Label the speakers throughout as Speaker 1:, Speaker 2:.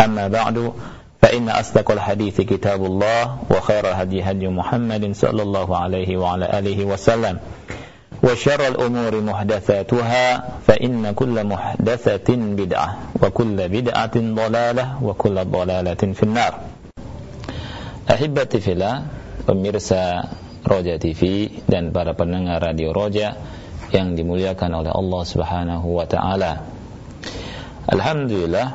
Speaker 1: أما بعد فإن أصدق الحديث كتاب الله وخير الهدي هدي محمد صلى الله عليه وعلى آله وسلم وشر الأمور محدثاتها فإن كل محدثة بدعة وكل بدعة ضلالة وكل ضلالة في النار Ahibati fila pemirsa Roja TV dan para pendengar Radio Roja yang dimuliakan oleh Allah Subhanahu wa taala. Alhamdulillah,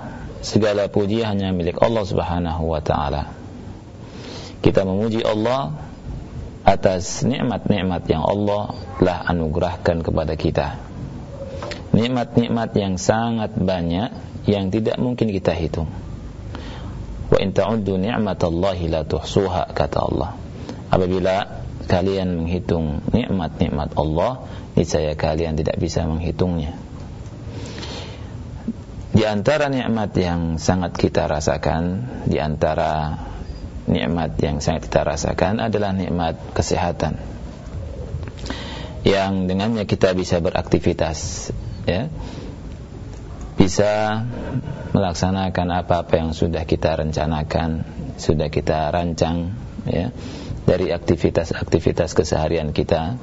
Speaker 1: segala puji hanya milik Allah Subhanahu wa taala. Kita memuji Allah atas nikmat-nikmat yang Allah telah anugerahkan kepada kita. Nikmat-nikmat yang sangat banyak yang tidak mungkin kita hitung wa in ta'uddu ni'matallahi la tuhsuha kata Allah apabila kalian menghitung nikmat-nikmat Allah niscaya kalian tidak bisa menghitungnya di antara nikmat yang sangat kita rasakan di antara nikmat yang sangat kita rasakan adalah nikmat kesehatan yang dengannya kita bisa beraktivitas ya bisa melaksanakan apa-apa yang sudah kita rencanakan, sudah kita rancang ya dari aktivitas-aktivitas keseharian kita.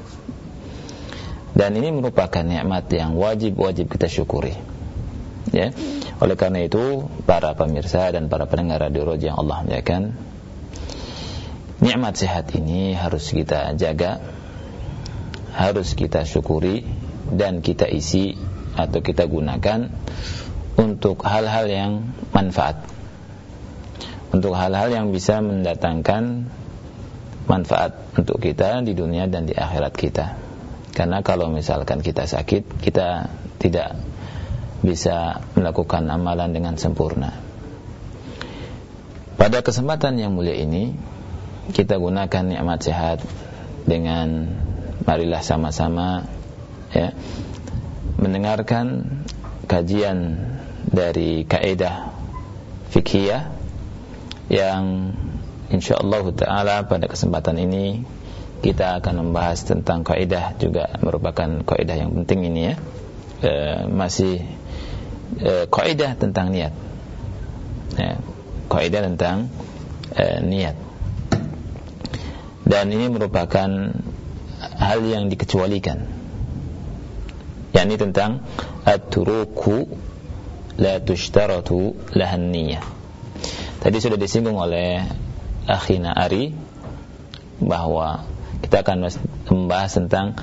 Speaker 1: Dan ini merupakan nikmat yang wajib-wajib kita syukuri. Ya. Oleh karena itu, para pemirsa dan para pendengar Radio Roja yang Allah muliakan, nikmat sehat ini harus kita jaga, harus kita syukuri dan kita isi atau kita gunakan untuk hal-hal yang manfaat untuk hal-hal yang bisa mendatangkan manfaat untuk kita di dunia dan di akhirat kita karena kalau misalkan kita sakit kita tidak bisa melakukan amalan dengan sempurna. Pada kesempatan yang mulia ini kita gunakan nikmat sehat dengan marilah sama-sama ya mendengarkan kajian dari kaidah fikih yang insyaallah taala pada kesempatan ini kita akan membahas tentang kaidah juga merupakan kaidah yang penting ini ya. E, masih e, kaidah tentang niat ya, kaidah tentang e, niat dan ini merupakan hal yang dikecualikan yakni tentang at-turuku la tushtaratu lahan niyah. Tadi sudah disinggung oleh akhina Ari bahwa kita akan membahas tentang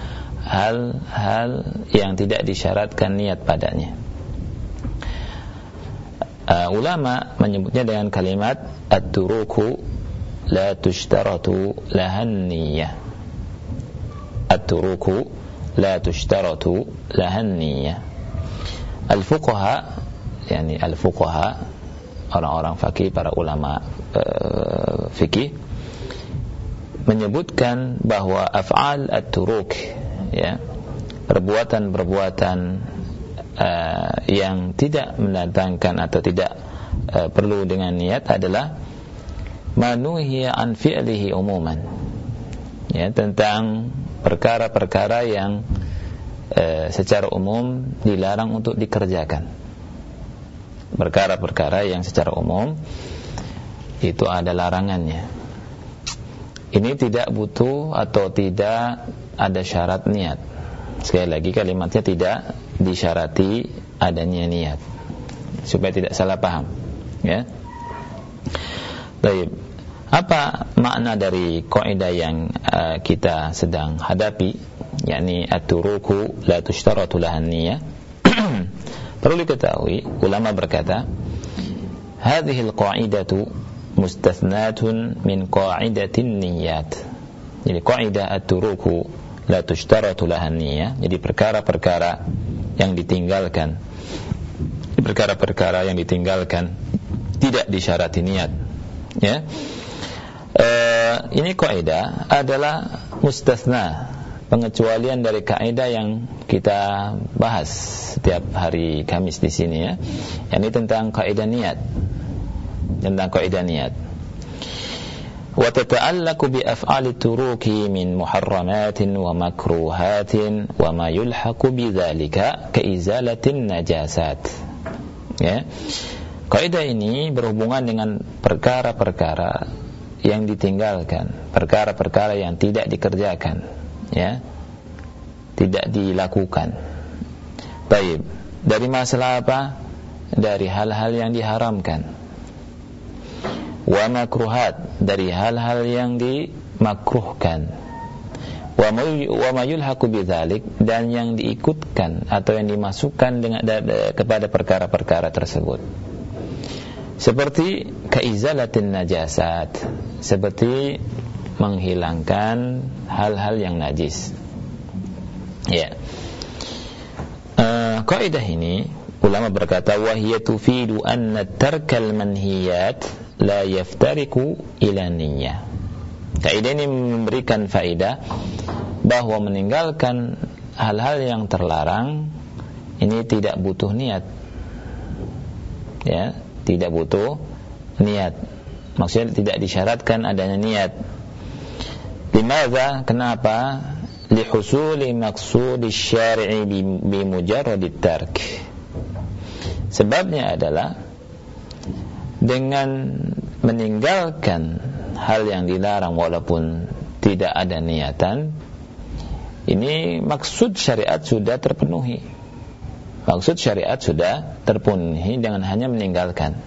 Speaker 1: hal-hal yang tidak disyaratkan niat padanya. Uh, ulama menyebutnya dengan kalimat at-turuku la tushtaratu lahan niyah. At-turuku la tushtaratu lahan niyah. Al-fuqaha yakni al-fuqaha orang-orang fakih para ulama uh, fikih menyebutkan bahwa af'al at-turuk ya perbuatan-perbuatan uh, yang tidak mendatangkan atau tidak uh, perlu dengan niat adalah manuhiya an fi'lihi umuman ya tentang perkara-perkara yang uh, secara umum dilarang untuk dikerjakan perkara-perkara yang secara umum itu ada larangannya. Ini tidak butuh atau tidak ada syarat niat. Sekali lagi kalimatnya tidak disyarati adanya niat supaya tidak salah paham. Ya. Baik. Apa makna dari kaidah yang uh, kita sedang hadapi yakni at-turuku la tushtaratu lahan niyah perlu diketahui ulama berkata hadhihi al-qa'idatu mustathnatun min qa'idatin niyat jadi kaidah at-turuku la tushtaratu lahan niyah jadi perkara-perkara yang ditinggalkan perkara-perkara yang ditinggalkan tidak disyarati niat ya uh, ini kaidah adalah mustasna pengecualian dari kaidah yang kita bahas setiap hari Kamis di sini ya. Ini tentang kaidah niat. Tentang kaidah niat. Muharramatin wa makruhatin wa ma yulhaqu bi dzalika ka izalatin najasat. Ya. Kaidah ini berhubungan dengan perkara-perkara yang ditinggalkan, perkara-perkara yang tidak dikerjakan, ya. Tidak dilakukan. Baik, dari masalah apa? Dari hal-hal yang diharamkan. Wa makruhat, dari hal-hal yang dimakruhkan. Wa ma yulhaqu bidzalik dan yang diikutkan atau yang dimasukkan dengan kepada perkara-perkara tersebut. Seperti keizalatin najasat seperti menghilangkan hal-hal yang najis. Ya. Uh, kaidah ini ulama berkata wahiyya tufidu anna tarkal manhiyat la yaftariku ila kaidah ini memberikan faedah bahwa meninggalkan hal-hal yang terlarang ini tidak butuh niat. Ya tidak butuh niat. Maksudnya tidak disyaratkan adanya niat. Limadha kenapa? Lihusuli maqsudi syari'i bi mujarradi tark. Sebabnya adalah dengan meninggalkan hal yang dilarang walaupun tidak ada niatan ini maksud syariat sudah terpenuhi. Maksud syariat sudah terpenuhi dengan hanya meninggalkan.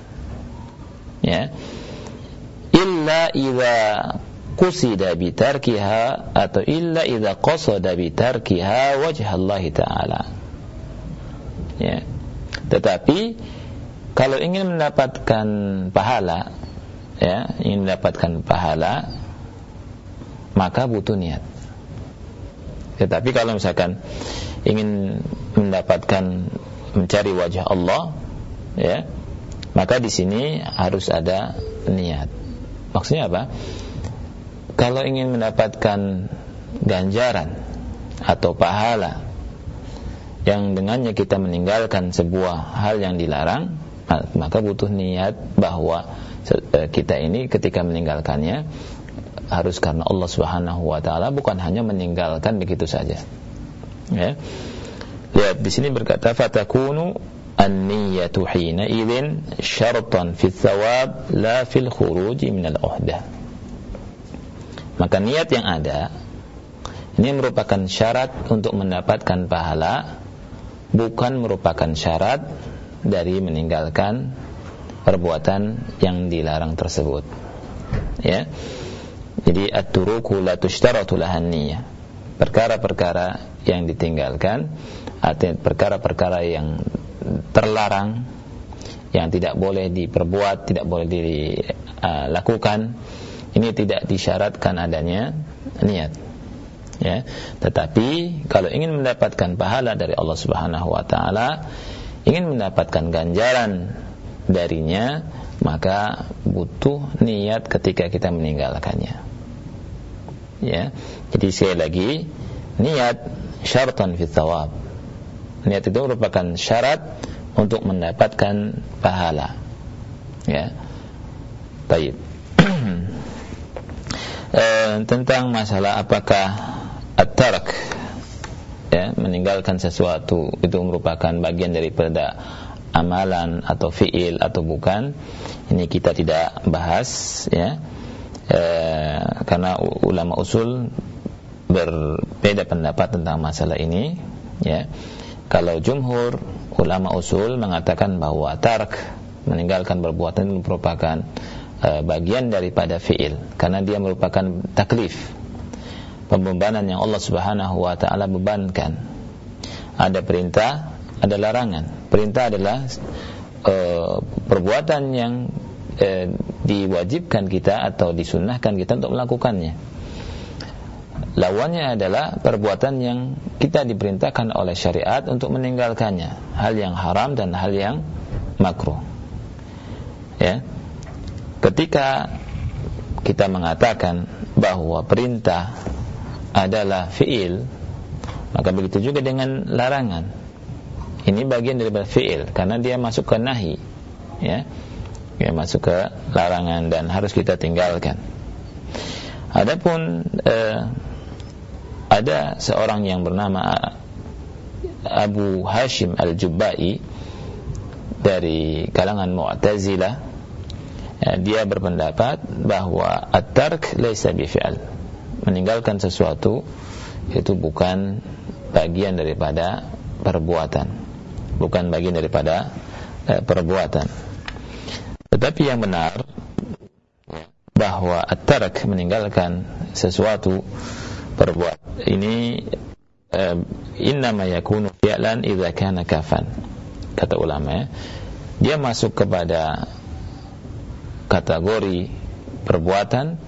Speaker 1: Ya. Illa idza qusida bitarkiha atau illa idza qasada bitarkiha wajh Allah taala. Ya. Tetapi kalau ingin mendapatkan pahala ya ingin mendapatkan pahala maka butuh niat. Tetapi kalau misalkan ingin mendapatkan mencari wajah Allah ya maka di sini harus ada niat. Maksudnya apa? Kalau ingin mendapatkan ganjaran atau pahala yang dengannya kita meninggalkan sebuah hal yang dilarang maka butuh niat bahwa eh, kita ini ketika meninggalkannya harus karena Allah Subhanahu wa taala bukan hanya meninggalkan begitu saja. Ya. Lihat di sini berkata fatakunu an-niyyatu hina idzin syartan fi thawab la fil khuruj min al-uhdah maka niat yang ada ini merupakan syarat untuk mendapatkan pahala bukan merupakan syarat dari meninggalkan perbuatan yang dilarang tersebut. Ya. Jadi at-turuku la tushtaratu perkara-perkara yang ditinggalkan atau perkara-perkara yang terlarang yang tidak boleh diperbuat, tidak boleh dilakukan ini tidak disyaratkan adanya niat. Ya. Tetapi kalau ingin mendapatkan pahala dari Allah Subhanahu wa taala ingin mendapatkan ganjaran darinya maka butuh niat ketika kita meninggalkannya. Ya jadi sekali lagi niat syaratan fi thawab. Niat itu merupakan syarat untuk mendapatkan pahala. Ya baik. E, tentang masalah apakah at-tark ya meninggalkan sesuatu itu merupakan bagian daripada amalan atau fiil atau bukan ini kita tidak bahas ya. Eh, karena ulama usul berbeda pendapat tentang masalah ini ya. Kalau jumhur ulama usul mengatakan bahwa tark meninggalkan perbuatan merupakan uh, bagian daripada fi'il karena dia merupakan taklif pembebanan yang Allah Subhanahu wa taala bebankan. Ada perintah ada larangan. Perintah adalah uh, perbuatan yang uh, diwajibkan kita atau disunnahkan kita untuk melakukannya. Lawannya adalah perbuatan yang kita diperintahkan oleh syariat untuk meninggalkannya. Hal yang haram dan hal yang makruh. Ya. Ketika kita mengatakan bahwa perintah adalah fiil maka begitu juga dengan larangan. Ini bagian daripada fiil karena dia masuk ke nahi ya. Dia masuk ke larangan dan harus kita tinggalkan. Adapun eh, ada seorang yang bernama Abu Hashim Al-Jubbai dari kalangan Mu'tazilah ya, dia berpendapat bahwa at-tark laisa bifi'al meninggalkan sesuatu itu bukan bagian daripada perbuatan. Bukan bagian daripada eh, perbuatan. Tetapi yang benar bahwa at-tark meninggalkan sesuatu perbuat ini eh, innama yakunu fi'lan idza kana kafan. Kata ulama ya dia masuk kepada kategori perbuatan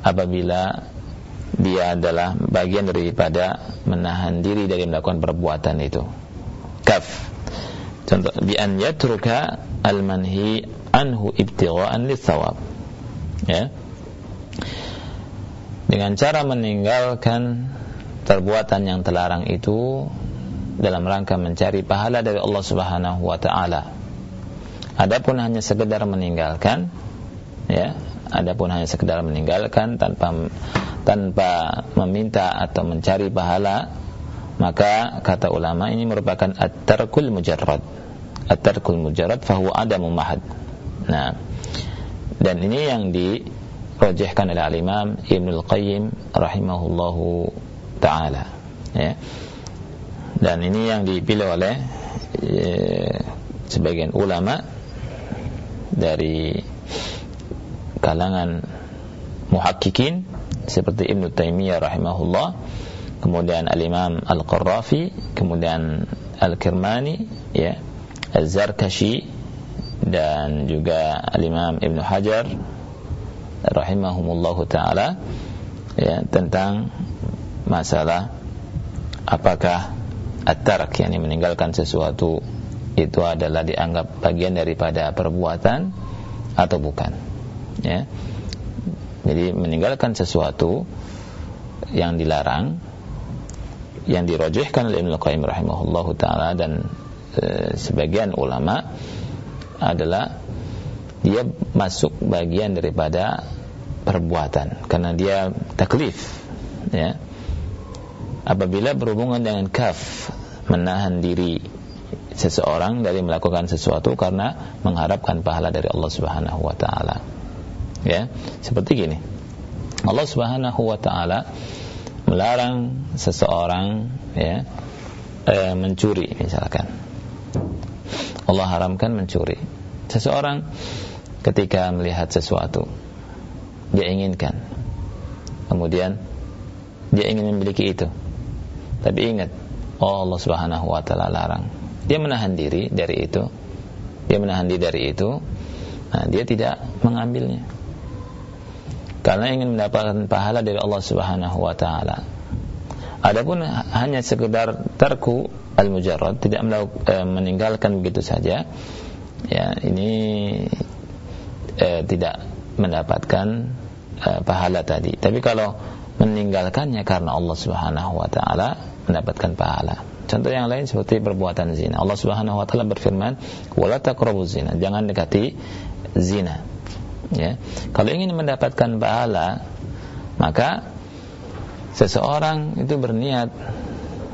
Speaker 1: apabila dia adalah bagian daripada menahan diri dari melakukan perbuatan itu. Kaf. Contoh bi an yatruka al manhi anhu ibtigha'an litsawab. Ya. Dengan cara meninggalkan perbuatan yang terlarang itu dalam rangka mencari pahala dari Allah Subhanahu wa taala. Adapun hanya sekedar meninggalkan ya adapun hanya sekedar meninggalkan tanpa tanpa meminta atau mencari pahala maka kata ulama ini merupakan at-tarkul mujarrad. At-tarkul mujarrad fahuwa adamu mahad. Nah dan ini yang dirojehkan oleh al-imam Ibnu Al-Qayyim rahimahullahu taala. Ya. Dan ini yang dipilih oleh e, sebagian ulama dari kalangan muhakkikin seperti Ibn Taimiyah rahimahullah kemudian Al-Imam Al-Qarrafi kemudian Al-Kirmani ya Az-Zarkashi dan juga Al-Imam Ibn Hajar rahimahumullah taala ya tentang masalah apakah at-tarak yakni meninggalkan sesuatu itu adalah dianggap bagian daripada perbuatan atau bukan ya jadi meninggalkan sesuatu yang dilarang yang dirojehkan oleh Ibnu Qayyim rahimahullahu taala dan e, sebagian ulama adalah dia masuk bagian daripada perbuatan karena dia taklif ya. Apabila berhubungan dengan kaf menahan diri seseorang dari melakukan sesuatu karena mengharapkan pahala dari Allah Subhanahu wa taala ya seperti gini. Allah Subhanahu wa taala melarang seseorang ya e, mencuri misalkan. Allah haramkan mencuri. Seseorang ketika melihat sesuatu dia inginkan. Kemudian dia ingin memiliki itu. Tapi ingat oh Allah Subhanahu wa taala larang. Dia menahan diri dari itu. Dia menahan diri dari itu. Nah, dia tidak mengambilnya karena ingin mendapatkan pahala dari Allah Subhanahu wa taala. Adapun hanya sekedar terku al-mujarrad tidak e, meninggalkan begitu saja ya ini e, tidak mendapatkan e, pahala tadi. Tapi kalau meninggalkannya karena Allah Subhanahu wa taala mendapatkan pahala. Contoh yang lain seperti perbuatan zina. Allah Subhanahu wa taala berfirman, "Wala taqrabuz zina." Jangan dekati zina ya. Kalau ingin mendapatkan pahala maka seseorang itu berniat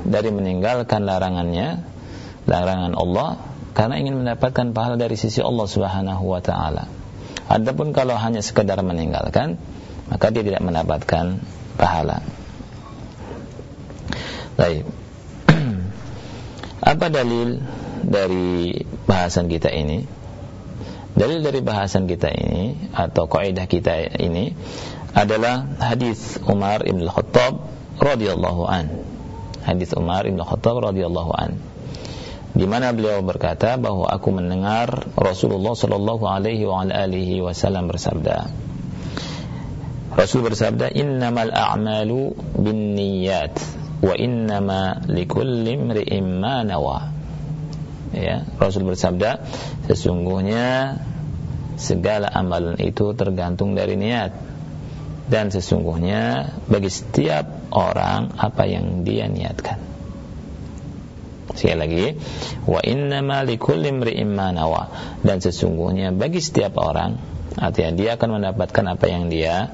Speaker 1: dari meninggalkan larangannya larangan Allah karena ingin mendapatkan pahala dari sisi Allah Subhanahu wa taala. Adapun kalau hanya sekedar meninggalkan maka dia tidak mendapatkan pahala. Baik. Apa dalil dari bahasan kita ini Dalil dari bahasan kita ini atau kaidah kita ini adalah hadis Umar bin Khattab radhiyallahu an. Hadis Umar bin Khattab radhiyallahu an. Di mana beliau berkata bahwa aku mendengar Rasulullah sallallahu alaihi wa alihi wasallam bersabda. Rasul bersabda, "Innamal a'malu binniyat wa innama likulli imri'in ma nawa." Ya Rasul bersabda sesungguhnya segala amalan itu tergantung dari niat. Dan sesungguhnya bagi setiap orang apa yang dia niatkan. Sekali lagi wa innama likulli imri'in dan sesungguhnya bagi setiap orang artinya dia akan mendapatkan apa yang dia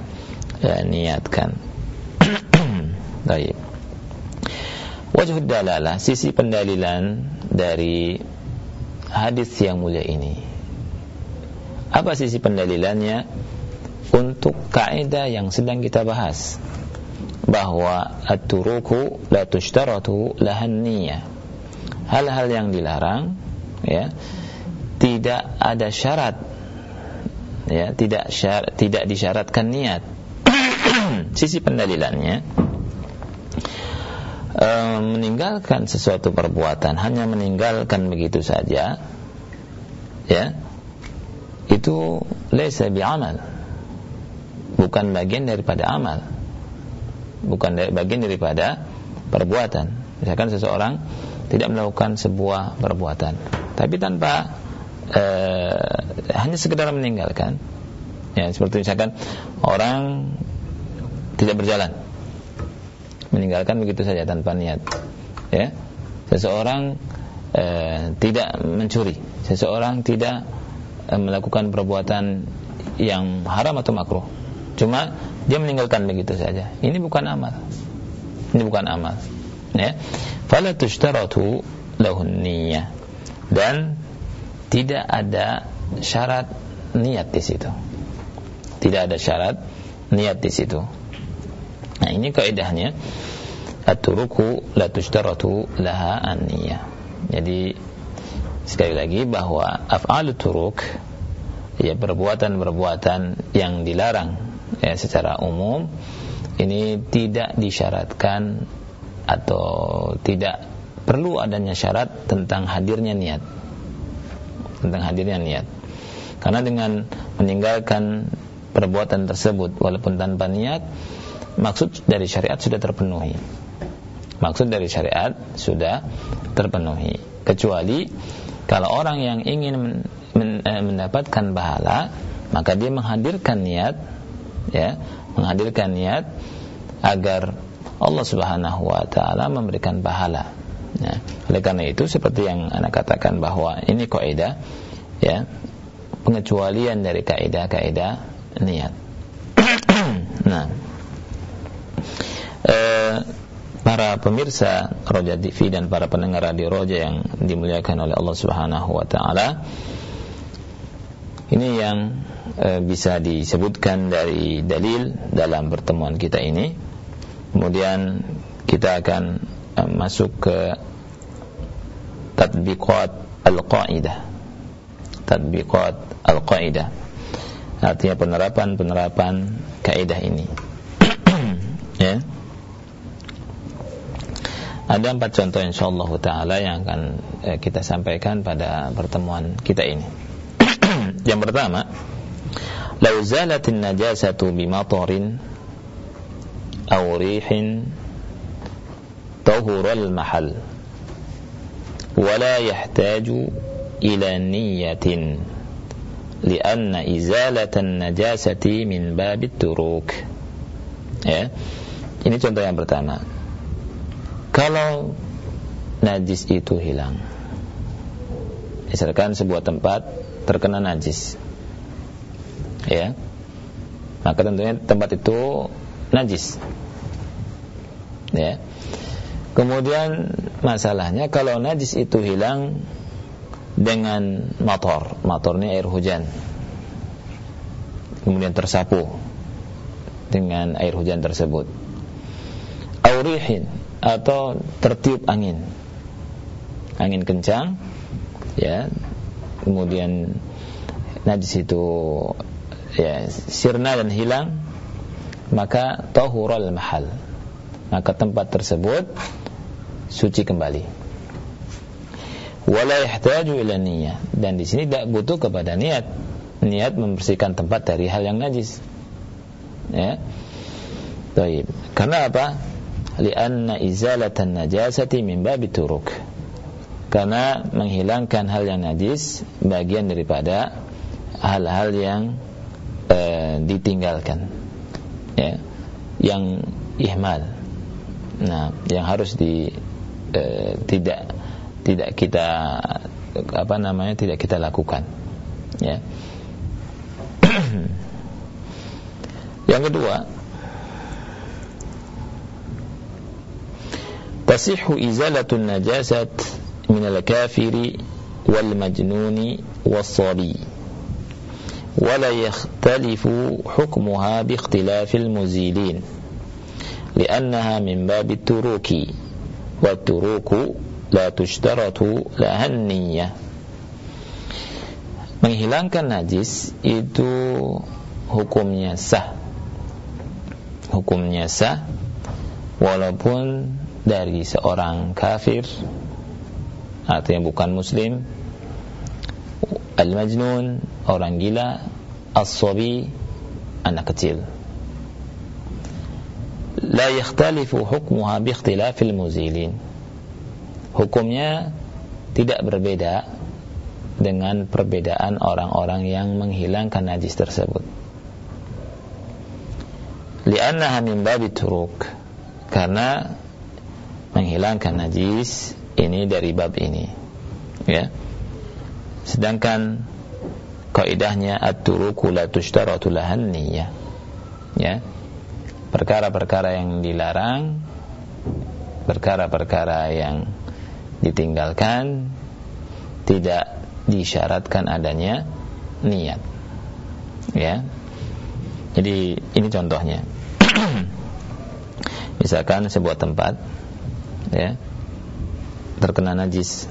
Speaker 1: ya, niatkan. Baik wajh dalalah sisi pendalilan dari hadis yang mulia ini. Apa sisi pendalilannya untuk kaidah yang sedang kita bahas bahwa at-turuku la tushtaratu lahan niyah. Hal-hal yang dilarang ya tidak ada syarat ya tidak syarat, tidak disyaratkan niat. sisi pendalilannya e, meninggalkan sesuatu perbuatan hanya meninggalkan begitu saja ya itu lesa bi'amal. Bukan bagian daripada amal. Bukan bagian daripada perbuatan. Misalkan seseorang tidak melakukan sebuah perbuatan tapi tanpa e, hanya sekedar meninggalkan ya seperti misalkan orang tidak berjalan meninggalkan begitu saja tanpa niat. Ya. Seseorang e, tidak mencuri. Seseorang tidak e, melakukan perbuatan yang haram atau makruh. Cuma dia meninggalkan begitu saja. Ini bukan amal. Ini bukan amal. Ya. Fala tushtaratu lahun niyyah. Dan tidak ada syarat niat di situ. Tidak ada syarat niat di situ Nah ini kaidahnya. At-turuku la tushtaratu laha an-niyah. Jadi sekali lagi bahwa af'alu turuk ya perbuatan-perbuatan yang dilarang ya secara umum ini tidak disyaratkan atau tidak perlu adanya syarat tentang hadirnya niat. Tentang hadirnya niat. Karena dengan meninggalkan perbuatan tersebut walaupun tanpa niat maksud dari syariat sudah terpenuhi. Maksud dari syariat sudah terpenuhi. Kecuali kalau orang yang ingin men, men, eh, mendapatkan pahala, maka dia menghadirkan niat, ya, menghadirkan niat agar Allah Subhanahu wa taala memberikan pahala. Ya. Oleh karena itu seperti yang anak katakan bahwa ini kaidah ya, pengecualian dari kaidah-kaidah niat. nah, para pemirsa Roja TV dan para pendengar radio Roja yang dimuliakan oleh Allah Subhanahu wa taala. Ini yang e, bisa disebutkan dari dalil dalam pertemuan kita ini. Kemudian kita akan e, masuk ke tatbiqat al-qaidah. Tatbiqat al-qaidah. Artinya penerapan-penerapan kaidah ini. ya. Ada empat contoh insyaallah taala yang akan eh, kita sampaikan pada pertemuan kita ini. yang pertama, "Lau zalatin najasatu bimatarin aw rihin tahura al-mahal wa la yahtaju ila niyyatin lianna izalatan najasati min babit turuk." Ya. Ini contoh yang pertama kalau najis itu hilang. Misalkan sebuah tempat terkena najis. Ya. Maka tentunya tempat itu najis. Ya. Kemudian masalahnya kalau najis itu hilang dengan motor. Motornya air hujan. Kemudian tersapu dengan air hujan tersebut. Aurihin atau tertiup angin. Angin kencang ya. Kemudian najis itu ya sirna dan hilang maka tahural mahal. Maka tempat tersebut suci kembali. Wala yahtaju ila niyyah. Dan di sini tidak butuh kepada niat. Niat membersihkan tempat dari hal yang najis. Ya. Taib. Karena apa? Lianna izalatan najasati min babi turuk. Karena menghilangkan hal yang najis bagian daripada hal-hal yang e, ditinggalkan. Ya. Yang ihmal. Nah, yang harus di e, tidak tidak kita apa namanya tidak kita lakukan. Ya. yang kedua, تصح إزالة النجاسة من الكافر والمجنون والصبي. ولا يختلف حكمها باختلاف المزيلين لأنها من باب التروك والتروك لا تشترط لها النية. menghilangkan najis itu hukumnya sah hukumnya sah walaupun dari seorang kafir atau yang bukan muslim. Al-majnun orang gila. As-sabi anak kecil. La yakhtalifu hukmuha bi ikhtilafil muzilin. Hukumnya tidak berbeda dengan perbedaan orang-orang yang menghilangkan najis tersebut. Li'annaha min babi turuk. Karena menghilangkan najis ini dari bab ini. Ya. Sedangkan kaidahnya at-turuku la tushtaratu ya. Perkara-perkara yang dilarang perkara-perkara yang ditinggalkan tidak disyaratkan adanya niat. Ya. Jadi ini contohnya. Misalkan sebuah tempat ya. Terkena najis.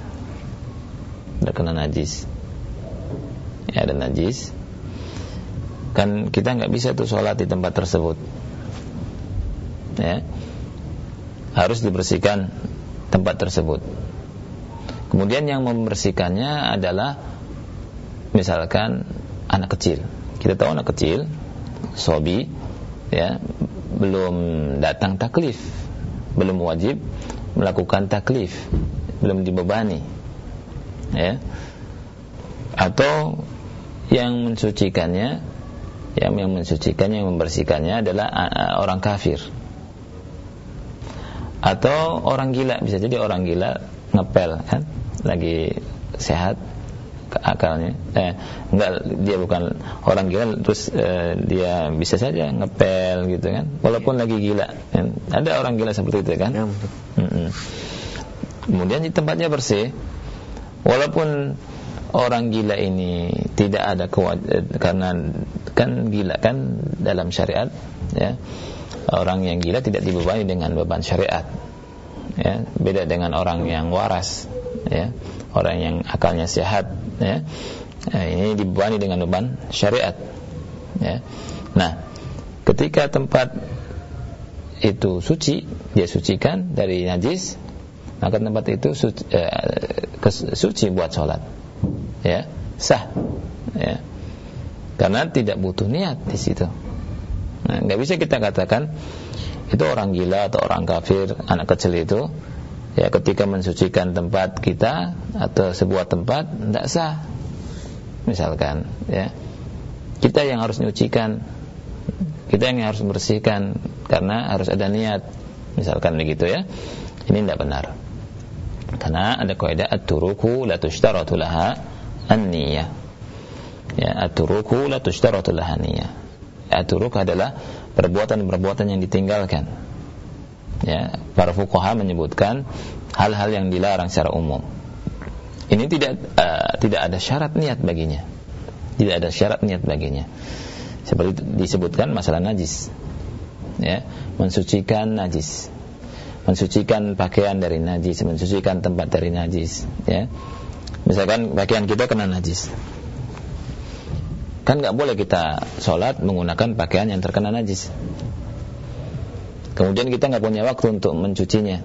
Speaker 1: Terkena najis. Ya ada najis. Kan kita nggak bisa tuh sholat di tempat tersebut. Ya. Harus dibersihkan tempat tersebut. Kemudian yang membersihkannya adalah misalkan anak kecil. Kita tahu anak kecil sobi ya belum datang taklif belum wajib melakukan taklif belum dibebani ya. Atau yang mensucikannya yang yang mensucikannya yang membersihkannya adalah orang kafir. Atau orang gila bisa jadi orang gila ngepel kan? Lagi sehat akalnya. Eh enggak dia bukan orang gila terus eh, dia bisa saja ngepel gitu kan. Walaupun lagi gila kan? ada orang gila seperti itu kan. Ya, mm -mm. kemudian di tempatnya bersih. Walaupun orang gila ini tidak ada kewajib karena kan gila kan dalam syariat ya. Orang yang gila tidak dibebani dengan beban syariat ya. Beda dengan orang yang waras ya orang yang akalnya sehat ya nah, ini dibebani dengan beban syariat ya. Nah ketika tempat itu suci dia sucikan dari najis maka tempat itu suci, eh, suci buat sholat ya sah ya. Karena tidak butuh niat di situ. Nah, nggak bisa kita katakan itu orang gila atau orang kafir anak kecil itu ya ketika mensucikan tempat kita atau sebuah tempat tidak sah. Misalkan ya. Kita yang harus menyucikan kita yang harus membersihkan karena harus ada niat. Misalkan begitu ya. Ini tidak benar. Karena ada kaidah at-turuku la tushtaratu laha an-niyah ya at-turuku la tushtaratu laha an-niyah at-turuk adalah perbuatan-perbuatan yang ditinggalkan ya para fuqaha menyebutkan hal-hal yang dilarang secara umum. Ini tidak uh, tidak ada syarat niat baginya. Tidak ada syarat niat baginya. Seperti disebutkan masalah najis. Ya mensucikan najis. Mensucikan pakaian dari najis mensucikan tempat dari najis ya. Misalkan pakaian kita kena najis. Kan nggak boleh kita sholat menggunakan pakaian yang terkena najis kemudian kita nggak punya waktu untuk mencucinya.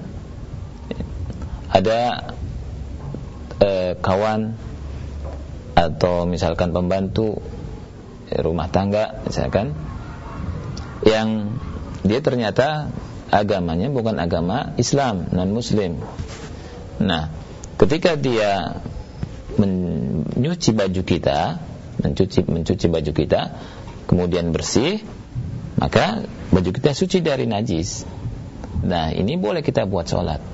Speaker 1: Ada eh, kawan atau misalkan pembantu eh, rumah tangga misalkan yang dia ternyata agamanya bukan agama Islam non muslim nah ketika dia mencuci baju kita mencuci mencuci baju kita kemudian bersih maka baju kita suci dari najis. Nah ini boleh kita buat sholat.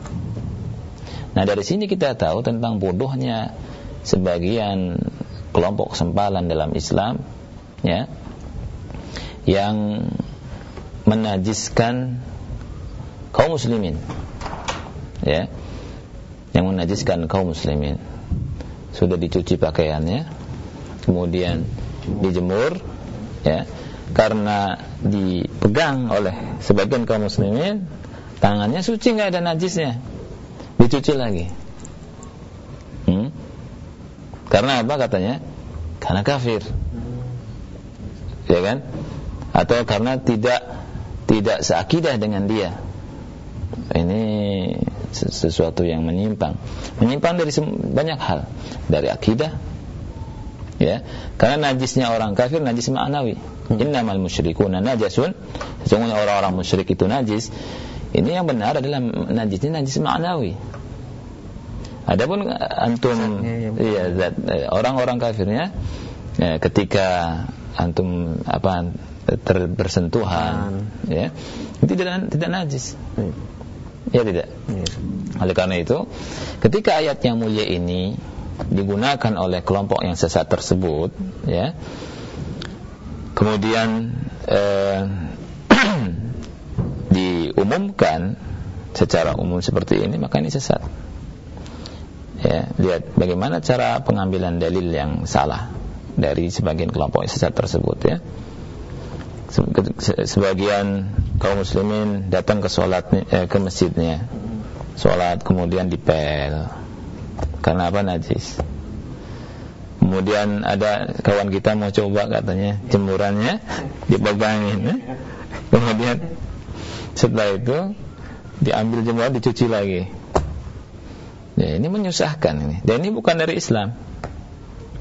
Speaker 1: Nah dari sini kita tahu tentang bodohnya sebagian kelompok sempalan dalam Islam ya yang menajiskan kaum muslimin ya yang menajiskan kaum muslimin. Sudah dicuci pakaiannya kemudian dijemur ya karena dipegang oleh sebagian kaum muslimin tangannya suci nggak ada najisnya. Dicuci lagi. Hmm? karena apa katanya? Karena kafir. Ya kan? Atau karena tidak tidak seakidah dengan dia. Ini sesuatu yang menyimpang. Menyimpang dari banyak hal. Dari akidah ya. Karena najisnya orang kafir najis ma'nawi hmm. innamal musyrikuna najasun. Sesungguhnya orang-orang musyrik itu najis. Ini yang benar adalah najisnya najis ma'nawi adapun antum ya, iya eh, orang-orang kafirnya ya, ketika antum apa terbersentuhan ya itu tidak tidak najis. Hmm. ya tidak? Ya. oleh karena itu ketika ayat yang mulia ini digunakan oleh kelompok yang sesat tersebut ya. Kemudian eh, diumumkan secara umum seperti ini maka ini sesat. Ya lihat bagaimana cara pengambilan dalil yang salah dari sebagian kelompok yang sesat tersebut ya. Sebagian kaum muslimin datang ke sholat eh, ke masjidnya. Sholat kemudian dipel karena apa najis? Kemudian ada kawan kita mau coba katanya jemurannya dipegangin eh? kemudian setelah itu diambil jemuran dicuci lagi. Ya ini menyusahkan ini. Dan ini bukan dari Islam.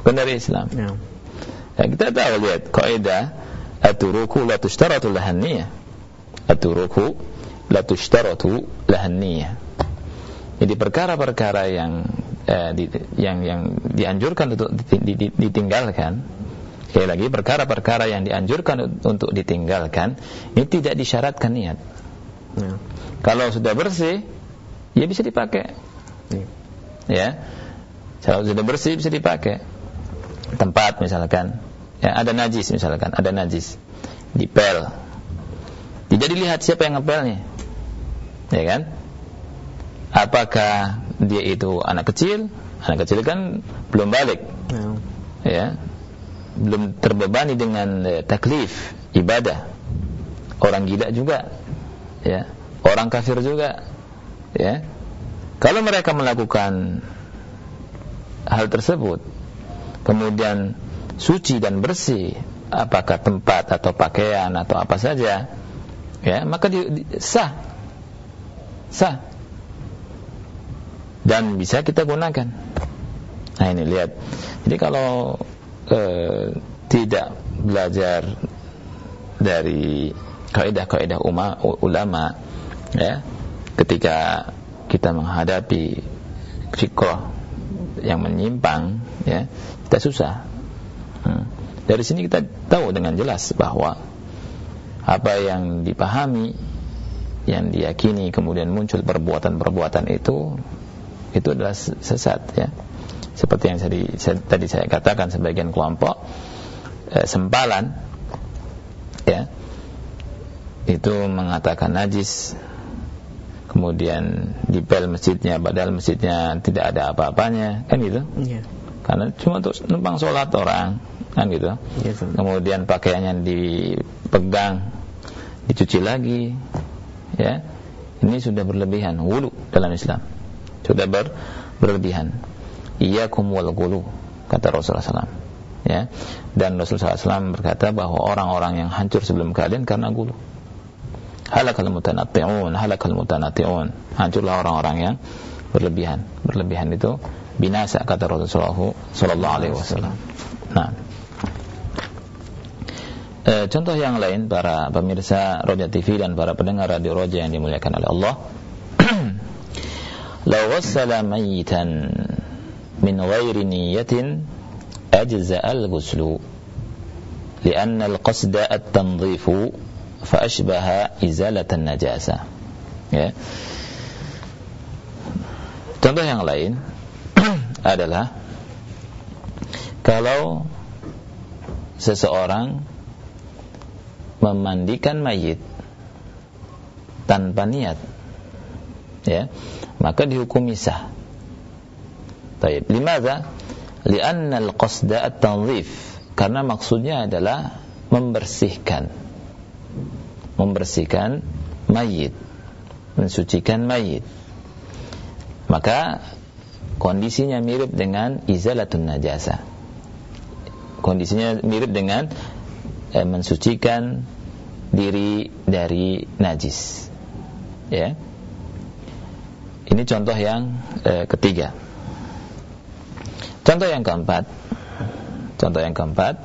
Speaker 1: Bukan dari Islam. Ya. ya kita tahu lihat kaidah aturuku la tushtaratu aturuku la tushtaratu jadi perkara-perkara yang eh, di, yang yang dianjurkan untuk ditinggalkan. Sekali lagi perkara-perkara yang dianjurkan untuk ditinggalkan ini tidak disyaratkan niat. Ya. kalau sudah bersih ya bisa dipakai. Ya. ya. Kalau sudah bersih bisa dipakai. Tempat misalkan. Ya ada najis misalkan. Ada najis. Dipel tidak dilihat siapa yang ngepelnya. Ya kan? Apakah dia itu anak kecil anak kecil kan belum balik. Ya, ya. Belum terbebani dengan eh, taklif ibadah. Orang gila juga. Ya. Orang kafir juga. Ya. Kalau mereka melakukan hal tersebut kemudian suci dan bersih apakah tempat atau pakaian atau apa saja ya maka di, di, sah. Sah dan bisa kita gunakan. Nah ini lihat. Jadi kalau eh, tidak belajar dari kaidah-kaidah ulama ya ketika kita menghadapi fikih yang menyimpang ya kita susah hmm. dari sini kita tahu dengan jelas bahwa apa yang dipahami yang diyakini kemudian muncul perbuatan-perbuatan itu itu adalah sesat ya. Seperti yang tadi saya, tadi saya katakan sebagian kelompok eh, sempalan ya itu mengatakan najis. Kemudian dipel masjidnya padahal masjidnya tidak ada apa-apanya kan gitu? Ya. karena cuma untuk numpang sholat orang kan gitu? Ya, kemudian pakaiannya dipegang dicuci lagi ya. Ini sudah berlebihan wudhu dalam Islam sudah ber, berlebihan. Iyyakum wal gulu kata Rasulullah SAW. ya. Dan Rasulullah SAW berkata bahwa orang-orang yang hancur sebelum kalian karena gulu halakal mutanatti'un halakal mutanatti'un. Hancurlah orang-orang yang berlebihan. Berlebihan itu binasa kata Rasulullah sallallahu alaihi wasallam. Nah. E, contoh yang lain para pemirsa Roja TV dan para pendengar radio Roja yang dimuliakan oleh Allah Ya. Contoh yang lain adalah kalau seseorang memandikan mayit tanpa niat ya maka dihukum sah. Baik, limadza? Li'anna al-qasda at-tanzif. Karena maksudnya adalah membersihkan. Membersihkan mayit. Mensucikan mayit. Maka kondisinya mirip dengan izalatun najasa. Kondisinya mirip dengan eh, mensucikan diri dari najis. Ya ini contoh yang eh, ketiga contoh yang keempat contoh yang keempat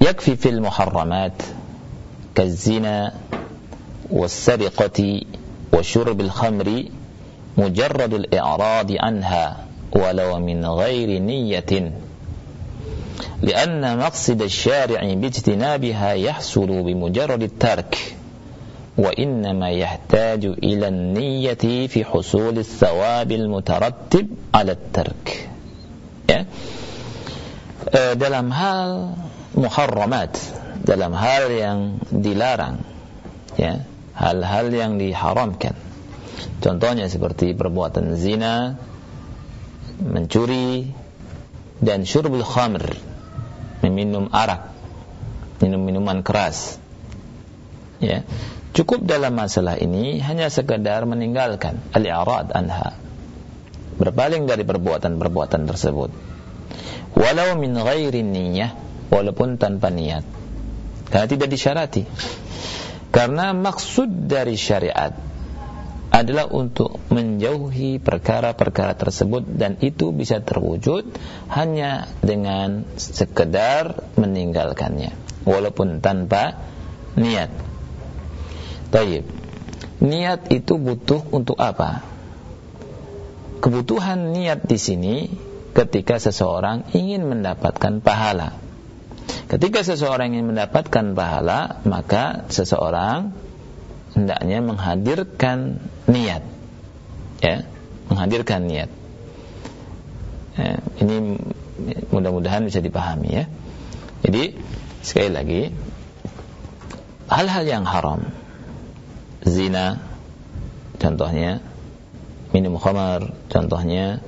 Speaker 1: yakfi fil muharramat kazina والسرقة وشرب الخمر مجرد الإعراض عنها ولو من غير نية لأن مقصد الشارع باجتنابها يحصل بمجرد الترك وإنما يحتاج إلى النية في حصول الثواب المترتب على الترك ya. dalam hal muharramat dalam hal yang dilarang ya hal-hal yang diharamkan. Contohnya seperti perbuatan zina, mencuri, dan syurbul khamr, meminum arak, minum minuman keras. Ya. Cukup dalam masalah ini hanya sekedar meninggalkan al-i'rad anha. Berpaling dari perbuatan-perbuatan tersebut. Walau min ghairi niyyah, walaupun tanpa niat. Karena tidak disyarati. Karena maksud dari syariat adalah untuk menjauhi perkara-perkara tersebut dan itu bisa terwujud hanya dengan sekedar meninggalkannya walaupun tanpa niat. Taib. Niat itu butuh untuk apa? Kebutuhan niat di sini ketika seseorang ingin mendapatkan pahala Ketika seseorang ingin mendapatkan pahala, maka seseorang hendaknya menghadirkan niat. Ya, menghadirkan niat. Ya, ini mudah-mudahan bisa dipahami ya. Jadi sekali lagi hal-hal yang haram zina contohnya. Minum khamar contohnya.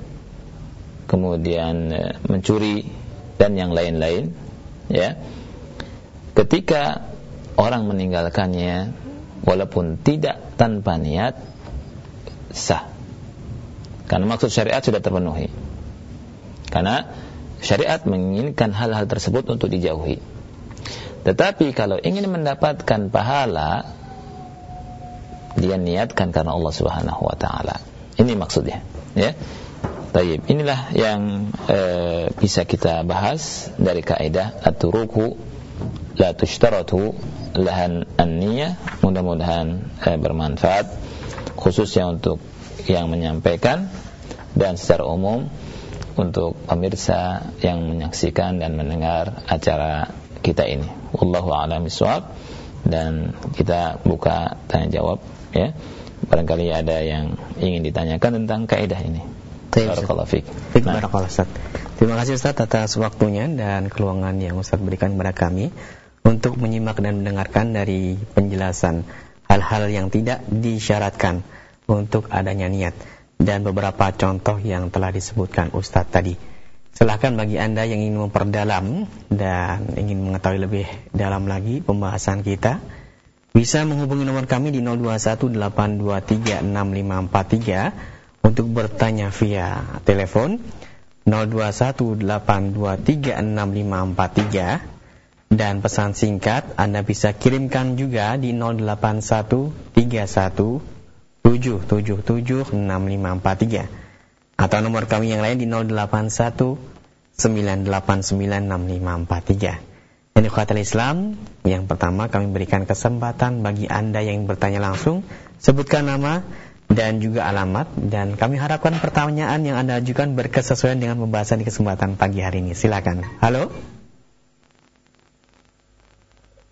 Speaker 1: Kemudian eh, mencuri dan yang lain-lain ya. Ketika orang meninggalkannya walaupun tidak tanpa niat sah. Karena maksud syariat sudah terpenuhi. Karena syariat menginginkan hal-hal tersebut untuk dijauhi. Tetapi kalau ingin mendapatkan pahala dia niatkan karena Allah Subhanahu wa taala ini maksudnya ya Taib. Inilah yang e, bisa kita bahas dari kaidah at-turuku la tushtaratu lahan an-niyah. Mudah-mudahan e, bermanfaat khususnya untuk yang menyampaikan dan secara umum untuk pemirsa yang menyaksikan dan mendengar acara kita ini. Wallahu a'lam dan kita buka tanya jawab ya. Barangkali ada yang ingin ditanyakan tentang kaidah ini.
Speaker 2: Barakallahu fiik. Nah. Barakallahu Ustaz. Terima kasih Ustaz atas waktunya dan keluangan yang Ustaz berikan kepada kami untuk menyimak dan mendengarkan dari penjelasan hal-hal yang tidak disyaratkan untuk adanya niat dan beberapa contoh yang telah disebutkan Ustaz tadi. Silahkan bagi Anda yang ingin memperdalam dan ingin mengetahui lebih dalam lagi pembahasan kita bisa menghubungi nomor kami di 0218236543 untuk bertanya via telepon 0218236543 dan pesan singkat Anda bisa kirimkan juga di 081317776543 atau nomor kami yang lain di 0819896543. Ini khawatir Islam, yang pertama kami berikan kesempatan bagi Anda yang bertanya langsung, sebutkan nama, dan juga alamat dan kami harapkan pertanyaan yang Anda ajukan berkesesuaian dengan pembahasan di kesempatan pagi hari ini. Silakan. Halo.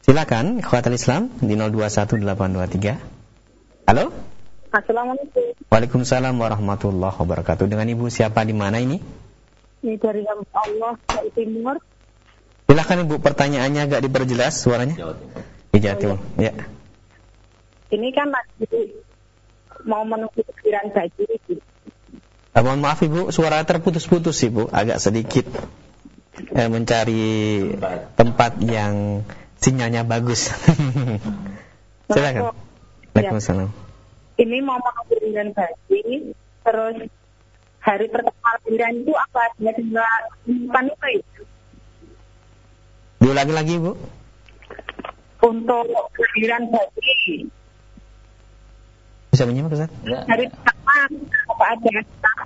Speaker 2: Silakan Khawatir Islam di 021823. Halo.
Speaker 3: Assalamualaikum.
Speaker 2: Waalaikumsalam warahmatullahi wabarakatuh. Dengan Ibu siapa di mana ini?
Speaker 3: Ini dari Allah dari Timur.
Speaker 2: Silakan Ibu pertanyaannya agak diperjelas suaranya. Jawa Timur. Di Jawa Timur. Ya.
Speaker 3: Ini kan lagi mau menunggu pikiran gaji.
Speaker 2: Ah, mohon maaf Ibu, suara terputus-putus Ibu, agak sedikit eh, mencari tempat yang sinyalnya bagus. Silakan.
Speaker 3: Waalaikumsalam. Ya. Ini mau menunggu pikiran gaji, terus hari pertama pikiran itu apa ada tinggal simpan itu?
Speaker 2: Diulangi lagi Bu.
Speaker 3: Untuk pikiran gaji,
Speaker 2: bisa menyimak Ustaz? Ya. Dari apa aja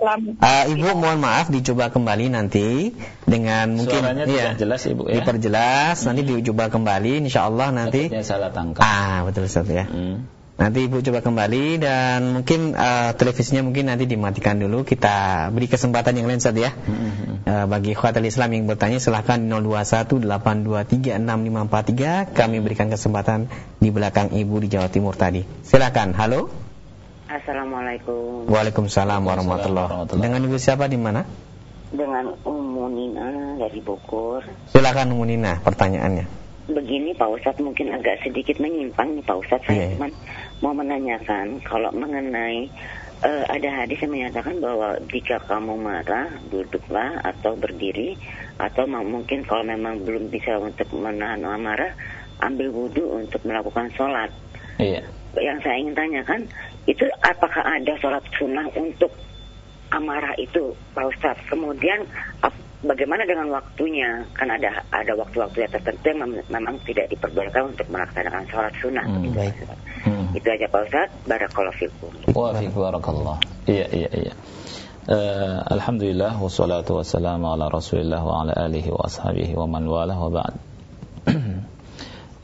Speaker 2: uh, Ibu mohon maaf dicoba kembali nanti dengan mungkin
Speaker 1: Suaranya ya, jelas Ibu ya.
Speaker 2: Diperjelas, hmm. nanti dicoba kembali insyaallah nanti.
Speaker 1: Takutnya salah tangkap.
Speaker 2: Ah, betul Ustaz ya. Hmm. Nanti Ibu coba kembali dan mungkin uh, televisinya mungkin nanti dimatikan dulu. Kita beri kesempatan yang lain saja ya. Hmm. Uh, bagi khawatir Islam yang bertanya silahkan 0218236543 kami berikan kesempatan di belakang Ibu di Jawa Timur tadi. Silakan. Halo.
Speaker 4: Assalamualaikum.
Speaker 2: Waalaikumsalam warahmatullahi wabarakatuh. Dengan ibu siapa di mana?
Speaker 4: Dengan Ummu Nina dari Bogor.
Speaker 2: Silakan Ummu Nina, pertanyaannya.
Speaker 4: Begini Pak Ustadz mungkin agak sedikit menyimpang nih Pak Ustadz. Saya yeah. cuma mau menanyakan kalau mengenai uh, ada hadis yang menyatakan bahwa jika kamu marah duduklah atau berdiri atau mungkin kalau memang belum bisa untuk menahan amarah ambil wudhu untuk melakukan sholat. Iya. Yang saya ingin tanyakan itu apakah ada sholat sunnah untuk amarah itu Pak Ustadz kemudian bagaimana dengan waktunya kan ada ada waktu-waktu yang tertentu yang memang tidak diperbolehkan untuk melaksanakan sholat sunnah hmm, baik. Hmm. Itu aja Pak Ustadz barakallahu fikum
Speaker 1: wa barakallah iya iya iya Uh, Alhamdulillah wassalatu wassalamu ala Rasulillah wa ala alihi wa ashabihi wa man walah wa ba'd.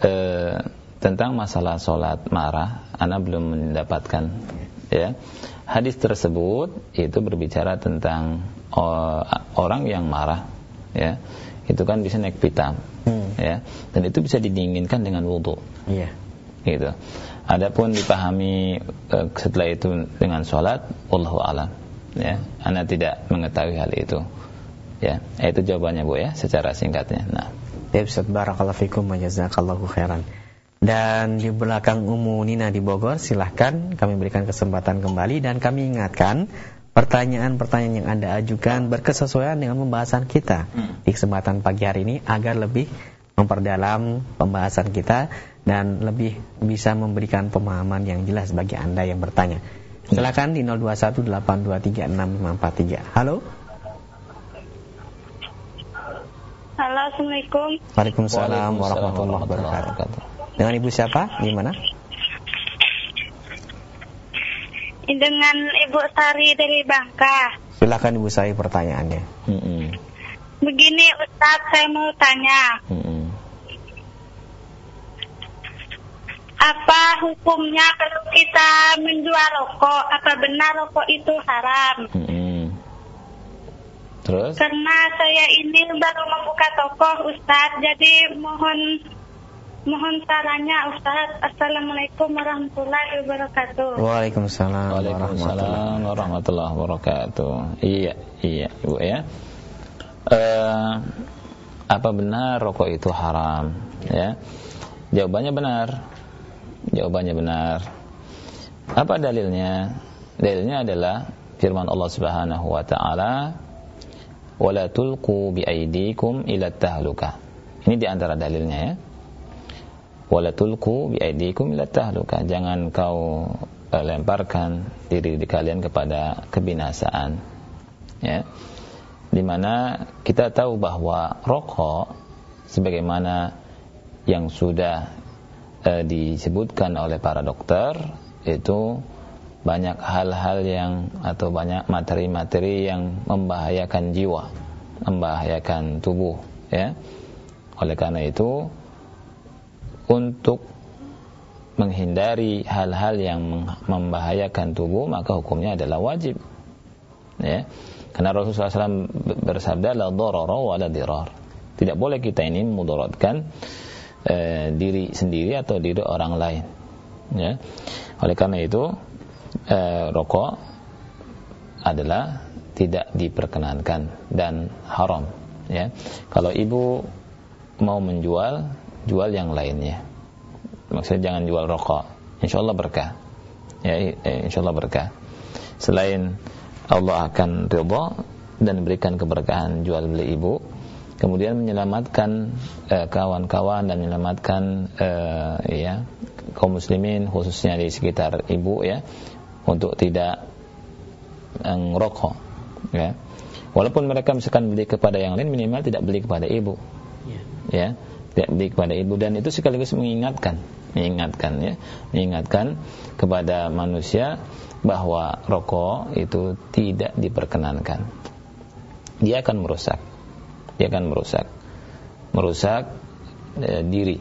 Speaker 1: uh, tentang masalah sholat marah, anak belum mendapatkan ya. Hadis tersebut itu berbicara tentang uh, orang yang marah ya. Itu kan bisa naik pitam hmm. ya. Dan itu bisa didinginkan dengan wudhu. Iya. Gitu. Adapun dipahami uh, setelah itu dengan sholat, Allah alam. Ya, anak tidak mengetahui hal itu. Ya, itu jawabannya Bu ya, secara singkatnya. Nah.
Speaker 2: Ya, Ustaz barakallahu fikum wa jazakallahu khairan. Dan di belakang Umu Nina di Bogor, silahkan kami berikan kesempatan kembali dan kami ingatkan pertanyaan-pertanyaan yang Anda ajukan berkesesuaian dengan pembahasan kita hmm. di kesempatan pagi hari ini agar lebih memperdalam pembahasan kita dan lebih bisa memberikan pemahaman yang jelas bagi Anda yang bertanya. Silakan di 0218236543. Halo.
Speaker 3: Halo, Assalamualaikum.
Speaker 2: Waalaikumsalam warahmatullahi wabarakatuh. Dengan ibu siapa? Di mana?
Speaker 3: Dengan Ibu Sari dari Bangka.
Speaker 2: Silakan Ibu Sari pertanyaannya. Mm -hmm.
Speaker 3: Begini Ustadz, saya mau tanya. Mm -hmm. Apa hukumnya kalau kita menjual rokok? Apa benar rokok itu haram? Mm -hmm. Terus? Karena saya ini baru membuka toko Ustadz, jadi mohon Mohon sarannya Ustaz. Assalamualaikum warahmatullahi wabarakatuh.
Speaker 2: Waalaikumsalam,
Speaker 1: Waalaikumsalam warahmatullahi wabarakatuh. Iya, iya, Ibu ya. Uh, apa benar rokok itu haram? Ya. Jawabannya benar. Jawabannya benar. Apa dalilnya? Dalilnya adalah firman Allah Subhanahu wa taala, "Wala tulqu bi aydikum ila tahlukah." Ini di antara dalilnya ya wala tulqu bi aydikum ila tahluka jangan kau uh, lemparkan diri di kalian kepada kebinasaan ya kita tahu bahwa rokok sebagaimana yang sudah e, disebutkan oleh para dokter itu banyak hal-hal yang atau banyak materi-materi yang membahayakan jiwa, membahayakan tubuh ya. Oleh karena itu untuk menghindari hal-hal yang membahayakan tubuh maka hukumnya adalah wajib ya karena Rasulullah SAW bersabda la darara wa la dirar tidak boleh kita ini memudaratkan eh, diri sendiri atau diri orang lain. Ya. Oleh karena itu eh, rokok adalah tidak diperkenankan dan haram. Ya. Kalau ibu mau menjual jual yang lainnya. Maksudnya jangan jual rokok. Insya Allah berkah. Ya insya Allah berkah. Selain Allah akan ridha dan berikan keberkahan jual beli ibu kemudian menyelamatkan eh, kawan-kawan uh, dan menyelamatkan uh, ya kaum muslimin khususnya di sekitar ibu ya untuk tidak ngerokok ya. Walaupun mereka misalkan beli kepada yang lain minimal tidak beli kepada ibu ya, ya. Tidak beli kepada ibu. Dan itu sekaligus mengingatkan mengingatkan ya. Mengingatkan kepada manusia bahwa rokok itu tidak diperkenankan. Dia akan merusak dia akan merusak merusak e, diri.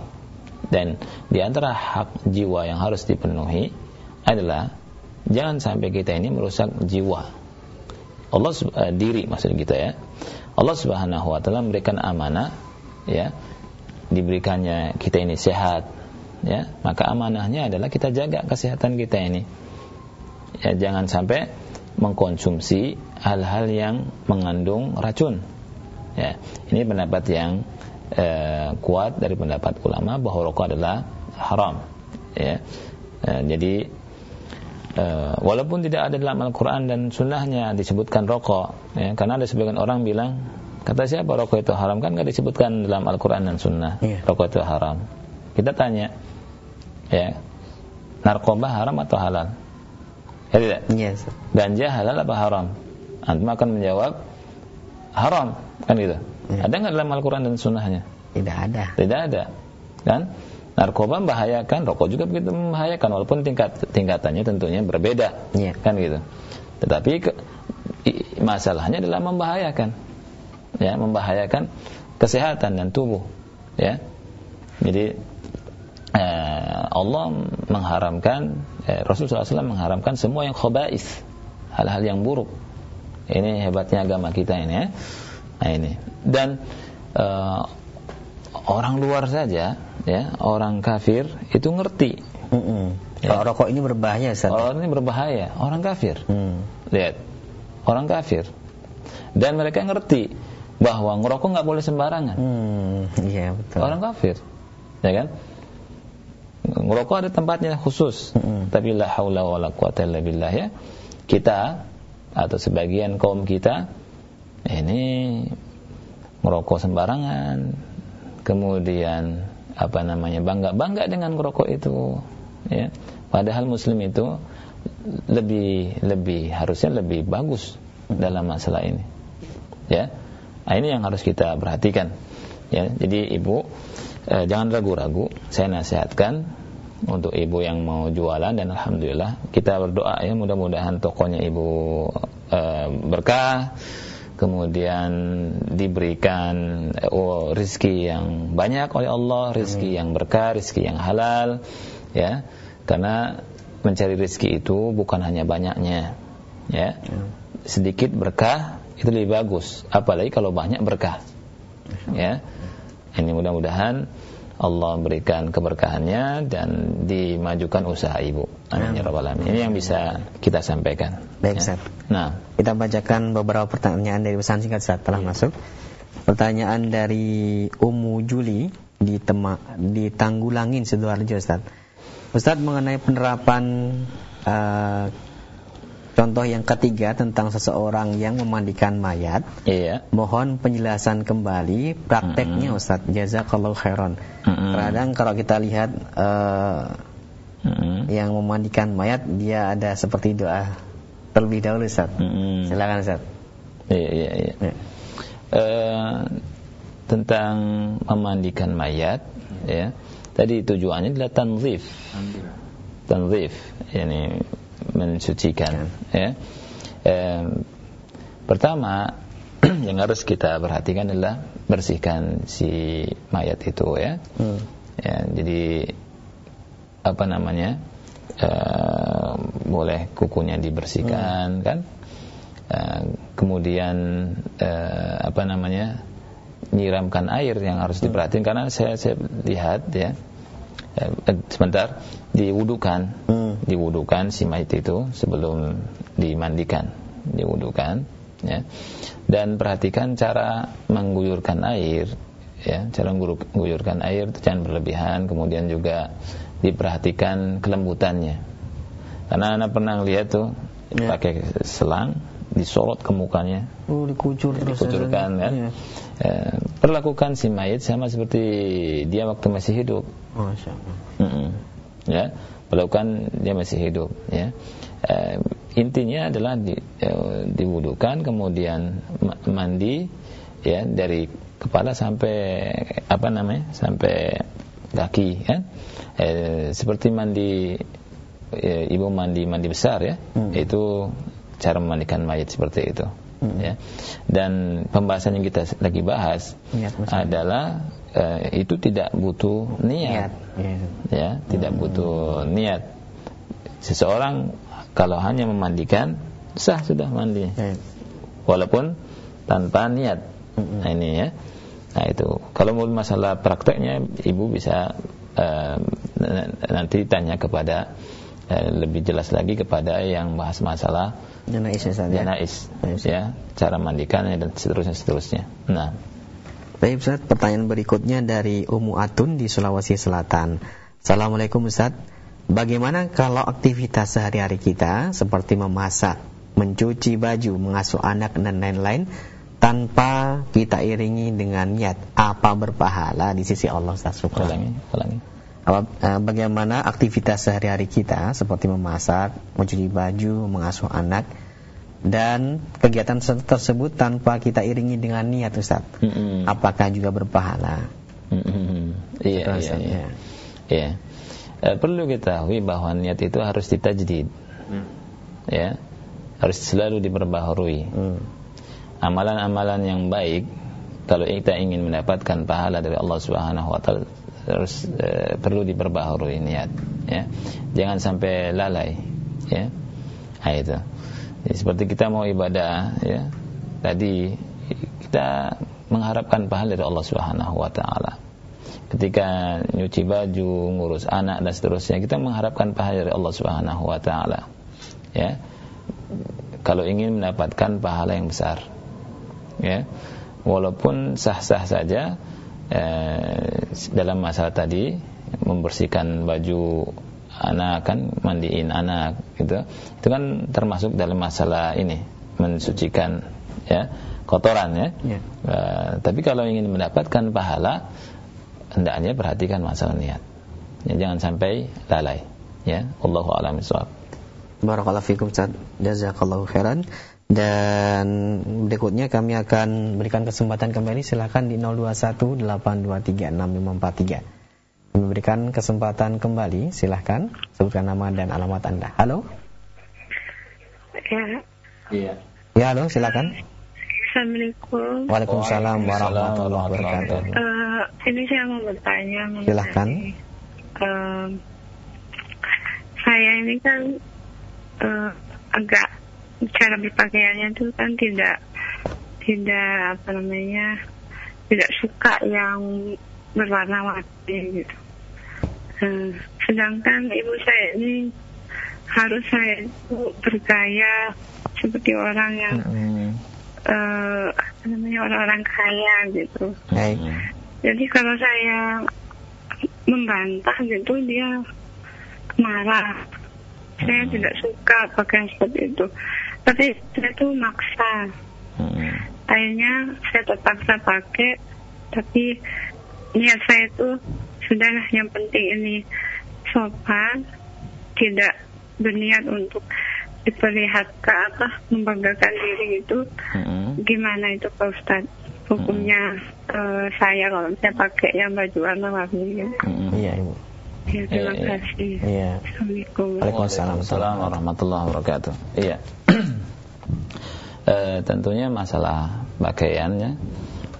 Speaker 1: Dan di antara hak jiwa yang harus dipenuhi adalah jangan sampai kita ini merusak jiwa. Allah e, diri maksud kita ya. Allah Subhanahu wa taala memberikan amanah ya. Diberikannya kita ini sehat ya. Maka amanahnya adalah kita jaga kesehatan kita ini. Ya jangan sampai mengkonsumsi hal-hal yang mengandung racun ya ini pendapat yang eh, kuat dari pendapat ulama bahwa rokok adalah haram. Ya eh, jadi eh, walaupun tidak ada dalam Al-Quran dan Sunnahnya disebutkan rokok ya, karena ada sebagian orang bilang kata siapa rokok itu haram? Kan nggak disebutkan dalam Al-Quran dan Sunnah yeah. rokok itu haram. Kita tanya ya narkoba haram atau halal? Ya tidak? Yes. ganja halal apa haram? Antum akan menjawab haram kan gitu? Ya. ada nggak dalam Al-Quran dan Sunnahnya?
Speaker 2: Tidak ada.
Speaker 1: Tidak ada kan? Narkoba membahayakan rokok juga begitu membahayakan walaupun tingkat tingkatannya tentunya berbeda ya. kan gitu? Tetapi ke, i, masalahnya adalah membahayakan ya membahayakan kesehatan dan tubuh ya. Jadi Eh, Allah mengharamkan eh, Rasulullah SAW mengharamkan semua yang khabais hal-hal yang buruk ini hebatnya agama kita ini ya nah ini dan uh, orang luar saja ya orang kafir itu ngerti
Speaker 2: mm -mm. Ya. Kalau rokok ini berbahaya Ustaz.
Speaker 1: Kalau ini berbahaya, orang kafir. Hmm. Lihat. Orang kafir. Dan mereka ngerti bahwa ngerokok nggak boleh sembarangan.
Speaker 2: Hmm, iya betul.
Speaker 1: Orang kafir. Ya kan? Ngerokok ada tempatnya khusus. Hmm. Tapi la haula wala quwata illa billah ya. Kita atau sebagian kaum kita ini ngerokok sembarangan. Kemudian apa namanya bangga-bangga dengan ngerokok itu ya. Padahal muslim itu lebih lebih harusnya lebih bagus dalam masalah ini. Ya. Nah, ini yang harus kita perhatikan. Ya, jadi ibu eh, jangan ragu-ragu saya nasihatkan untuk ibu yang mau jualan dan alhamdulillah kita berdoa ya mudah-mudahan tokonya ibu eh, berkah kemudian diberikan oh, rizki yang banyak oleh Allah, rizki yang berkah, rizki yang halal, ya, karena mencari rizki itu bukan hanya banyaknya, ya, sedikit berkah itu lebih bagus, apalagi kalau banyak berkah, ya, ini mudah-mudahan Allah berikan keberkahannya dan dimajukan usaha ibu. Amin ya rabbal alamin. Ini yang bisa kita sampaikan.
Speaker 2: Baik, ya. Nah, kita bacakan beberapa pertanyaan dari pesan singkat saat telah masuk. Pertanyaan dari Umu Juli di Tema, di Tanggulangin Sidoarjo Ustaz. Ustaz mengenai penerapan uh, Contoh yang ketiga tentang seseorang yang memandikan mayat.
Speaker 1: Iya.
Speaker 2: Mohon penjelasan kembali prakteknya mm -hmm. Ustaz. Jazakallahu khairan. Mm -hmm. Kadang kalau kita lihat uh, mm -hmm. yang memandikan mayat dia ada seperti doa terlebih dahulu Ustaz. Mm -hmm. Silakan Ustaz.
Speaker 1: Iya iya iya. Ya. uh, tentang memandikan mayat ya tadi tujuannya adalah tanzif tanzif yani mensucikan ya eh, pertama yang harus kita perhatikan adalah bersihkan si mayat itu ya, hmm. ya jadi apa namanya uh, boleh kukunya dibersihkan hmm. kan uh, kemudian uh, apa namanya nyiramkan air yang harus hmm. diperhatikan karena saya, saya lihat ya uh, sebentar. Diwudukan. Hmm. diwudukan si mayat itu sebelum dimandikan. Diwudukan ya. Dan perhatikan cara mengguyurkan air ya. Cara mengguyurkan air itu jangan berlebihan. Kemudian juga diperhatikan kelembutannya. Karena anak pernah lihat tuh ya. pakai selang disorot ke mukanya
Speaker 2: oh dikucur
Speaker 1: dikucurkan kan ya. e, perlakukan si mayat sama seperti dia waktu masih hidup Masya Allah. Mm -mm. ya perlakukan dia masih hidup ya e, intinya adalah di, e, diwudukan kemudian mandi ya dari kepala sampai apa namanya sampai kaki kan e, seperti mandi e, ibu mandi mandi besar ya hmm. itu cara memandikan mayat seperti itu hmm. ya dan pembahasan yang kita lagi bahas niat, adalah e, itu tidak butuh niat, niat. Ya. ya tidak hmm. butuh niat seseorang kalau hanya memandikan sah sudah mandi ya. walaupun tanpa niat hmm. nah ini ya nah itu kalau mau masalah prakteknya ibu bisa uh, nanti tanya kepada uh, lebih jelas lagi kepada yang bahas masalah
Speaker 2: janais ya,
Speaker 1: janais ya cara mandikannya dan seterusnya seterusnya nah
Speaker 2: Baik Ustaz, pertanyaan berikutnya dari Umu Atun di Sulawesi Selatan. Assalamualaikum Ustaz. Bagaimana kalau aktivitas sehari-hari kita seperti memasak, mencuci baju, mengasuh anak dan lain-lain tanpa kita iringi dengan niat apa berpahala di sisi Allah Ustaz ulangi, ulangi. Eh, bagaimana aktivitas sehari-hari kita seperti memasak, mencuci baju, mengasuh anak dan kegiatan tersebut tanpa kita iringi dengan niat Ustaz. Mm -hmm. Apakah juga berpahala? Mm
Speaker 1: -hmm. Iya, iya, iya. iya. E, perlu kita ketahui bahwa niat itu harus ditajdid. Mm. Ya. Harus selalu diperbaharui. Mm amalan-amalan yang baik kalau kita ingin mendapatkan pahala dari Allah Subhanahu wa taala harus e, perlu diperbaharui niat ya. Jangan sampai lalai ya. Nah, itu. Jadi, seperti kita mau ibadah ya. Tadi kita mengharapkan pahala dari Allah Subhanahu wa taala. Ketika nyuci baju ngurus anak dan seterusnya kita mengharapkan pahala dari Allah Subhanahu wa taala ya. Kalau ingin mendapatkan pahala yang besar ya. Walaupun sah-sah saja eh, dalam masalah tadi membersihkan baju anak kan mandiin anak gitu. Itu kan termasuk dalam masalah ini mensucikan ya kotoran ya, ya. Uh, tapi kalau ingin mendapatkan pahala hendaknya perhatikan masalah niat. Ya, jangan sampai lalai ya. Allahu a'lam bishawab.
Speaker 2: Barakallahu fikum Ustaz. Jazakallahu khairan dan berikutnya kami akan berikan kesempatan kembali. Silahkan di 0218236543 memberikan kesempatan kembali. Silahkan sebutkan nama dan alamat anda. Halo?
Speaker 3: Ya.
Speaker 2: Iya. Ya halo silahkan
Speaker 3: Assalamualaikum.
Speaker 2: Waalaikumsalam warahmatullahi wabarakatuh.
Speaker 3: Uh, ini saya mau bertanya
Speaker 2: silahkan
Speaker 3: uh, saya ini kan uh, agak cara berpakaiannya itu kan tidak tidak apa namanya tidak suka yang berwarna-warni gitu. Hmm, sedangkan ibu saya ini harus saya itu bergaya seperti orang yang hmm. uh, apa namanya orang-orang kaya gitu. Hmm. Jadi kalau saya membantah gitu dia marah. Saya hmm. tidak suka pakaian seperti itu tapi saya tuh maksa hmm. akhirnya saya terpaksa pakai tapi niat saya itu sudahlah yang penting ini sopan tidak berniat untuk diperlihatkan apa membanggakan diri itu hmm. gimana itu Pak Ustad hukumnya uh, saya kalau saya pakai yang baju warna-warni ya.
Speaker 2: Mm-hmm. Iya ibu.
Speaker 3: Ya, terima iya, kasih.
Speaker 2: Iya. Assalamualaikum. Waalaikumsalam
Speaker 1: warahmatullahi wabarakatuh. Iya. E, tentunya masalah pakaiannya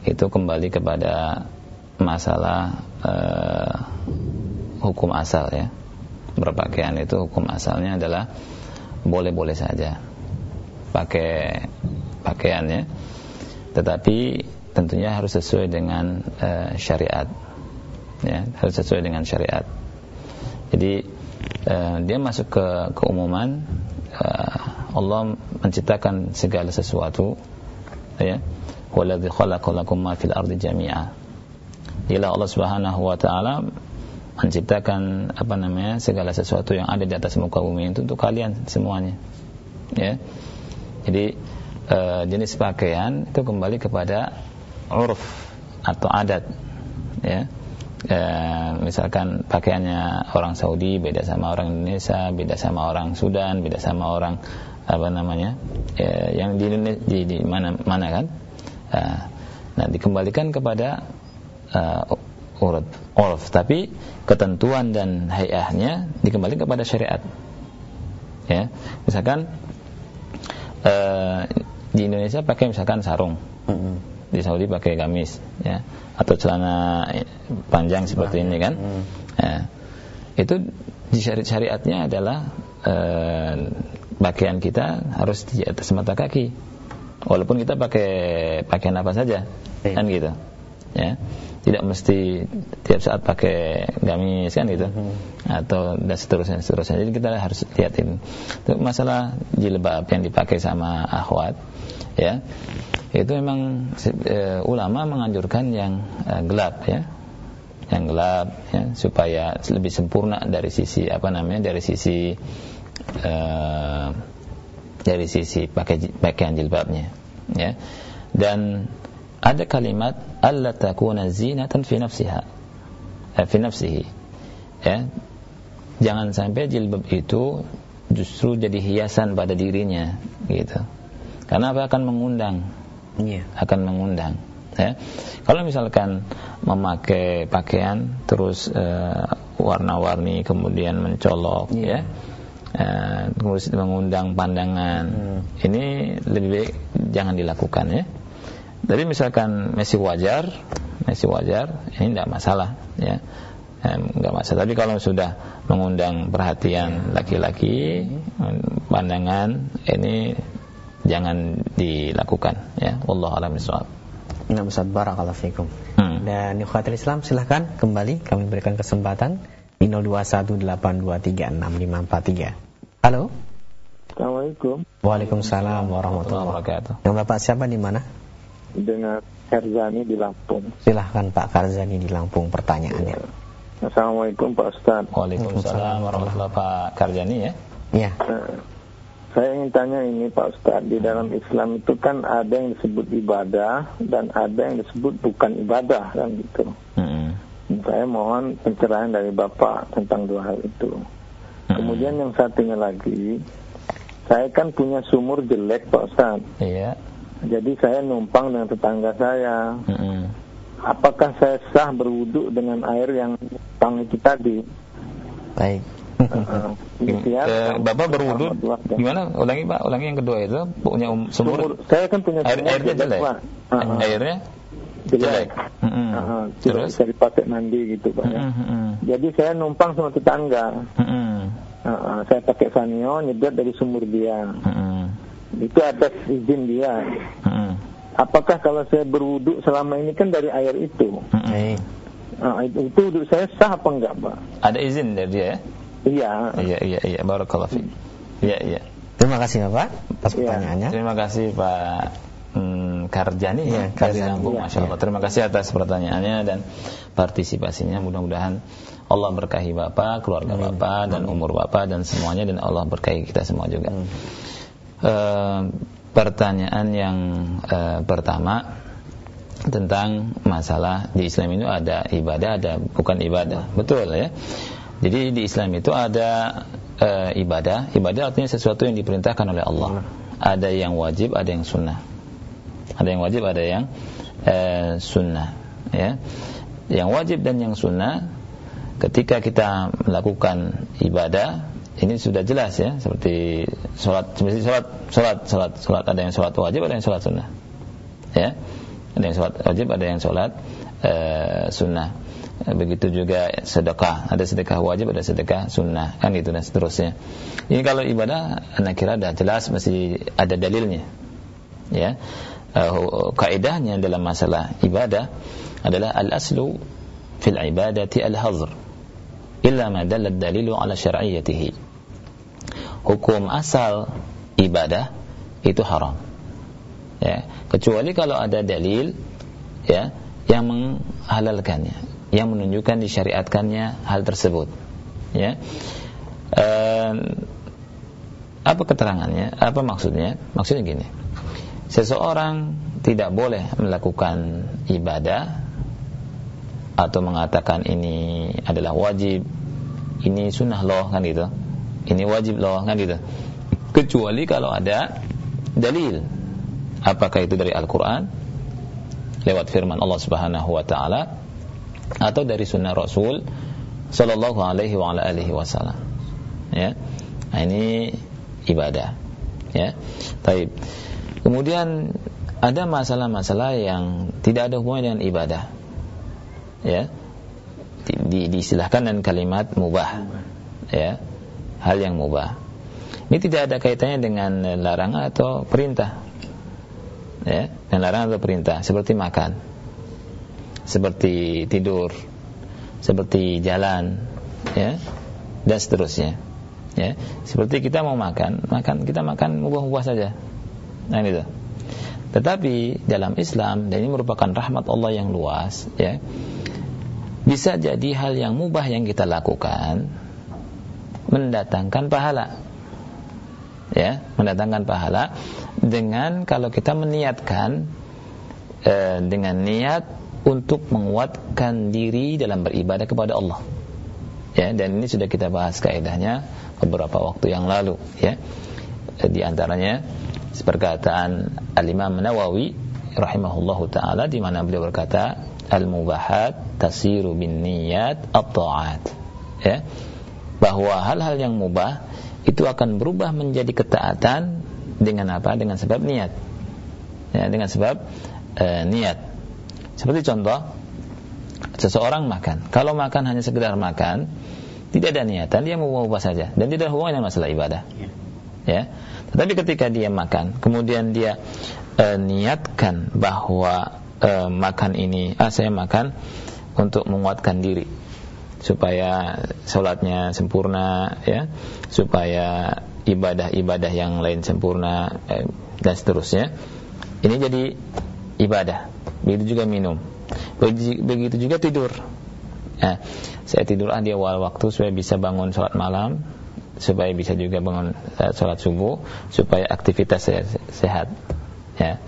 Speaker 1: itu kembali kepada masalah e, hukum asal ya. Berpakaian itu hukum asalnya adalah boleh-boleh saja pakai pakaiannya tetapi tentunya harus sesuai dengan uh, syariat ya harus sesuai dengan syariat jadi uh, dia masuk ke keumuman Allah menciptakan segala sesuatu ya. Waladzi khalaqalakum ma fil ardi jami'a. Ila Allah Subhanahu wa taala menciptakan apa namanya segala sesuatu yang ada di atas muka bumi itu untuk kalian semuanya ya. Jadi e, jenis pakaian itu kembali kepada uruf atau adat ya e, misalkan pakaiannya orang Saudi beda sama orang Indonesia beda sama orang Sudan beda sama orang apa namanya e, yang di di, di mana mana kan? E, nah dikembalikan kepada uh, urut urf. Tapi ketentuan dan hayahnya dikembalikan kepada syariat. Ya misalkan uh, di Indonesia pakai misalkan sarung. Mm -hmm. Di Saudi pakai gamis ya. Atau celana panjang seperti ini kan. Mm. ya. itu di syari syariatnya adalah uh, pakaian kita harus di atas mata kaki. Walaupun kita pakai pakaian apa saja kan gitu. Ya. Tidak mesti tiap saat pakai gamis kan gitu. Hmm. atau dan seterusnya seterusnya. Jadi kita harus lihatin itu masalah jilbab yang dipakai sama akhwat ya. Itu memang e, ulama menganjurkan yang e, gelap ya. Yang gelap ya supaya lebih sempurna dari sisi apa namanya dari sisi e, dari sisi pakai pakaian jilbabnya ya. Dan ada kalimat alla takuna zinatan fi nafsiha eh, fi nafsihi ya. Jangan sampai jilbab itu justru jadi hiasan pada dirinya gitu karena apa akan mengundang yeah. akan mengundang ya kalau misalkan memakai pakaian terus uh, warna-warni kemudian mencolok yeah. ya uh, mengundang pandangan hmm. ini lebih baik jangan dilakukan ya jadi misalkan masih wajar, masih wajar, ini tidak masalah, ya, enggak masalah. Tapi kalau sudah mengundang perhatian laki-laki, pandangan, ini jangan dilakukan, ya. Allah alam bisawab.
Speaker 2: Nah, Ustaz Barakallahu fikum. Hmm. Dan ikhwatul Islam silahkan kembali kami berikan kesempatan di 0218236543. Halo.
Speaker 5: Assalamualaikum.
Speaker 2: Waalaikumsalam warahmatullahi wabarakatuh. Yang Bapak siapa di mana?
Speaker 5: dengan Karzani di Lampung.
Speaker 2: Silahkan Pak Karzani di Lampung pertanyaannya. Ya.
Speaker 5: Assalamualaikum Pak Ustaz.
Speaker 1: Waalaikumsalam warahmatullahi Pak Karzani ya.
Speaker 2: Iya. Nah,
Speaker 5: saya ingin tanya ini Pak Ustaz, di dalam Islam itu kan ada yang disebut ibadah dan ada yang disebut bukan ibadah kan gitu. Hmm. Saya mohon pencerahan dari Bapak tentang dua hal itu. Hmm. Kemudian yang satunya lagi, saya kan punya sumur jelek Pak Ustaz.
Speaker 1: Iya.
Speaker 5: Jadi saya numpang dengan tetangga saya. Mm-hmm. Apakah saya sah berwudhu dengan air yang tang itu tadi?
Speaker 2: Baik.
Speaker 1: Uh, uh, Bapak berwudhu gimana? Ulangi Pak, ulangi yang kedua itu punya um, sumur. sumur.
Speaker 5: Saya kan punya
Speaker 1: air, airnya jelek. Pak. Uh-huh. Airnya jelek.
Speaker 5: Mm-hmm. Uh-huh. Terus bisa dipakai mandi gitu Pak. Ya. Mm-hmm. Jadi saya numpang sama tetangga. Mm-hmm. Uh-huh. Saya pakai sanyo nyedot dari sumur dia. Mm-hmm itu atas izin dia. Apakah kalau saya berwudhu selama ini kan dari air itu? Nah, itu, itu wudhu saya sah apa enggak, Pak?
Speaker 1: Ada izin dari dia ya?
Speaker 5: Iya.
Speaker 1: Iya, iya, iya. Barakallahu fiik. Iya, iya.
Speaker 2: Terima kasih Bapak atas ya. pertanyaannya.
Speaker 1: Terima kasih Pak hmm, Karjani ya, Karjani ya. Masya Allah. Ya. Terima kasih atas pertanyaannya dan partisipasinya. Mudah-mudahan Allah berkahi Bapak, keluarga Amin. Bapak, dan umur Bapak, dan semuanya. Dan Allah berkahi kita semua juga. Hmm. Eh, pertanyaan yang uh, pertama tentang masalah di Islam itu ada ibadah ada bukan ibadah betul ya jadi di Islam itu ada uh, ibadah. Ibadah artinya sesuatu yang diperintahkan oleh Allah. Ada yang wajib ada yang sunnah. Ada yang wajib ada yang uh, sunnah ya. Yang wajib dan yang sunnah ketika kita melakukan ibadah ini sudah jelas ya. Seperti sholat seperti sholat sholat sholat sholat. Ada yang sholat wajib ada yang sholat sunnah ya. Ada yang sholat wajib ada yang sholat uh, sunnah begitu juga sedekah. Ada sedekah wajib ada sedekah sunnah. Kan gitu dan seterusnya. Ini kalau ibadah anak kira dah jelas masih ada dalilnya. Ya. Uh, kaidahnya dalam masalah ibadah adalah al-aslu fil ibadati al-hazr. Illa ma dalla dalilu ala syar'iyyatihi. Hukum asal ibadah itu haram. Ya. Kecuali kalau ada dalil ya yang menghalalkannya yang menunjukkan disyariatkannya hal tersebut. Ya. E, apa keterangannya? Apa maksudnya? Maksudnya gini. Seseorang tidak boleh melakukan ibadah atau mengatakan ini adalah wajib ini sunnah loh kan gitu. Ini wajib loh kan gitu. Kecuali kalau ada dalil. Apakah itu dari Al-Quran? Lewat firman Allah Subhanahu wa taala atau dari sunnah Rasul Sallallahu Alaihi wa alihi Wasallam. Ya, nah, ini ibadah. Ya, Taib. Kemudian ada masalah-masalah yang tidak ada hubungan dengan ibadah. Ya, di, diistilahkan dengan kalimat mubah. Ya, hal yang mubah. Ini tidak ada kaitannya dengan larangan atau perintah. Ya, dengan larangan atau perintah, seperti makan seperti tidur, seperti jalan, ya, dan seterusnya. Ya, seperti kita mau makan, makan kita makan mubah-mubah saja. Nah itu. Tetapi dalam Islam dan ini merupakan rahmat Allah yang luas, ya. Bisa jadi hal yang mubah yang kita lakukan mendatangkan pahala. Ya, mendatangkan pahala dengan kalau kita meniatkan eh, dengan niat untuk menguatkan diri dalam beribadah kepada Allah. Ya, dan ini sudah kita bahas kaidahnya beberapa waktu yang lalu, ya. Di antaranya perkataan Al-Imam Nawawi rahimahullahu taala di mana beliau berkata, "Al-mubahat tasiru bin niyat at-ta'at." Ya. Bahwa hal-hal yang mubah itu akan berubah menjadi ketaatan dengan apa? Dengan sebab niat. Ya, dengan sebab uh, niat seperti contoh, seseorang makan. Kalau makan hanya sekedar makan, tidak ada niatan, dia mau ubah saja. Dan tidak ada hubungannya masalah ibadah. Ya. ya. Tetapi ketika dia makan, kemudian dia e, niatkan bahwa e, makan ini, ah saya makan untuk menguatkan diri supaya sholatnya sempurna ya supaya ibadah-ibadah yang lain sempurna eh, dan seterusnya ini jadi ibadah. Begitu juga minum. Begitu juga tidur. Ya, saya tidur di awal waktu supaya bisa bangun sholat malam supaya bisa juga bangun uh, sholat subuh supaya aktivitas saya sehat. Ya.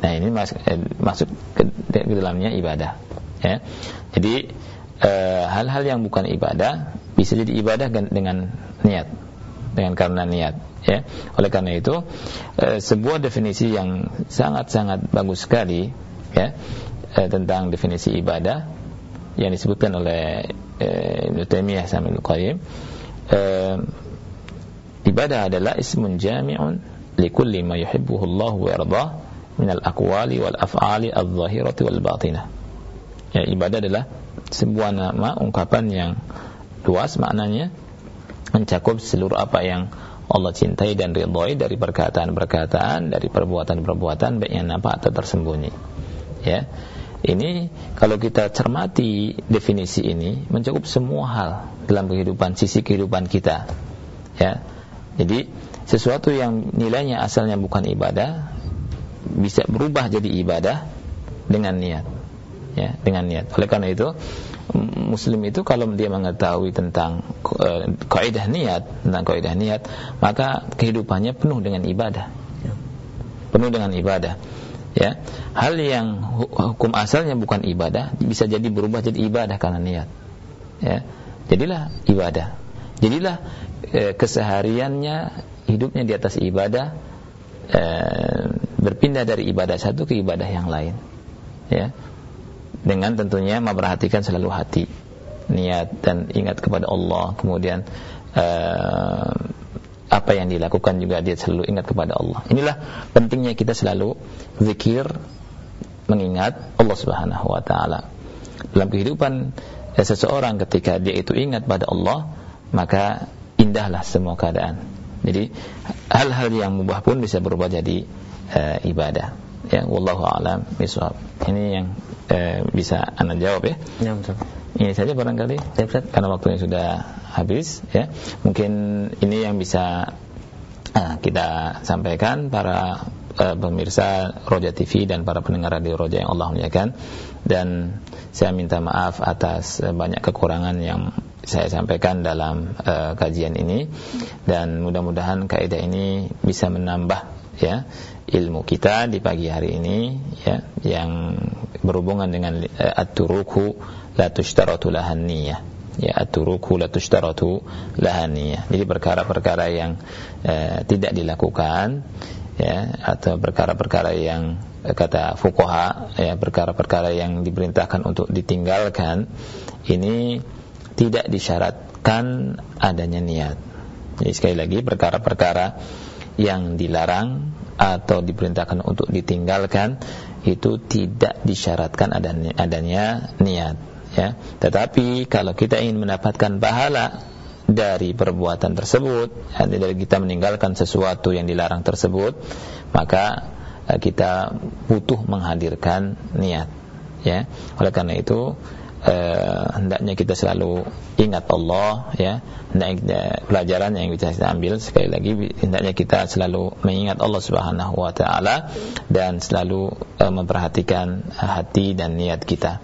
Speaker 1: Nah ini mas, eh, masuk ke, ke dalamnya ibadah. Ya. Jadi eh, hal-hal uh, yang bukan ibadah bisa jadi ibadah dengan niat dengan karena niat ya. Oleh karena itu uh, sebuah definisi yang sangat-sangat bagus sekali ya eh, tentang definisi ibadah yang disebutkan oleh eh, Ibnu Taimiyah Qayyim ibadah adalah ismun jami'un likulli ma yuhibbuhu Allah wa yardah min al-aqwali wal af'ali adh-dhahirati wal batinah. Ya ibadah adalah sebuah nama ungkapan yang luas maknanya mencakup seluruh apa yang Allah cintai dan ridhoi dari perkataan-perkataan, dari perbuatan-perbuatan baik yang nampak atau tersembunyi. Ya. Ini kalau kita cermati definisi ini mencakup semua hal dalam kehidupan sisi kehidupan kita. Ya. Jadi sesuatu yang nilainya asalnya bukan ibadah bisa berubah jadi ibadah dengan niat. Ya dengan niat. Oleh karena itu muslim itu kalau dia mengetahui tentang uh, kaidah niat tentang kaidah niat maka kehidupannya penuh dengan ibadah. Penuh dengan ibadah. Ya. Hal yang hukum asalnya bukan ibadah bisa jadi berubah jadi ibadah karena niat. Ya. Jadilah ibadah. Jadilah e, kesehariannya hidupnya di atas ibadah e, berpindah dari ibadah satu ke ibadah yang lain. Ya dengan tentunya memperhatikan selalu hati niat dan ingat kepada Allah. Kemudian uh, apa yang dilakukan juga dia selalu ingat kepada Allah. Inilah pentingnya kita selalu zikir mengingat Allah Subhanahu wa taala. Dalam kehidupan eh, seseorang ketika dia itu ingat pada Allah maka indahlah semua keadaan. Jadi hal-hal yang mubah pun bisa berubah jadi uh, ibadah. Ya wallahu alam bisawab ini yang uh, bisa anda jawab ya? Ya betul. Ini saja barangkali ya, karena waktunya sudah habis ya. Mungkin ini yang bisa uh, kita sampaikan para uh, pemirsa Roja TV dan para pendengar radio Roja yang Allah muliakan. Dan saya minta maaf atas uh, banyak kekurangan yang saya sampaikan dalam uh, kajian ini. Dan mudah-mudahan kaidah ini bisa menambah ya ilmu kita di pagi hari ini ya yang berhubungan dengan uh, at-turuku la tushtaratu lahan niyah ya at-turuku la tushtaratu lahan niyah jadi perkara-perkara yang uh, tidak dilakukan ya atau perkara-perkara yang kata fuqaha ya perkara-perkara yang diperintahkan untuk ditinggalkan ini tidak disyaratkan adanya niat. Jadi sekali lagi perkara-perkara yang dilarang atau diperintahkan untuk ditinggalkan itu tidak disyaratkan adanya, adanya niat ya. Tetapi kalau kita ingin mendapatkan pahala dari perbuatan tersebut, dari kita meninggalkan sesuatu yang dilarang tersebut, maka eh, kita butuh menghadirkan niat ya. Oleh karena itu eh, hendaknya kita selalu ingat Allah ya. Hendaknya pelajaran yang kita ambil sekali lagi hendaknya kita selalu mengingat Allah Subhanahu wa taala dan selalu eh, memperhatikan hati dan niat kita.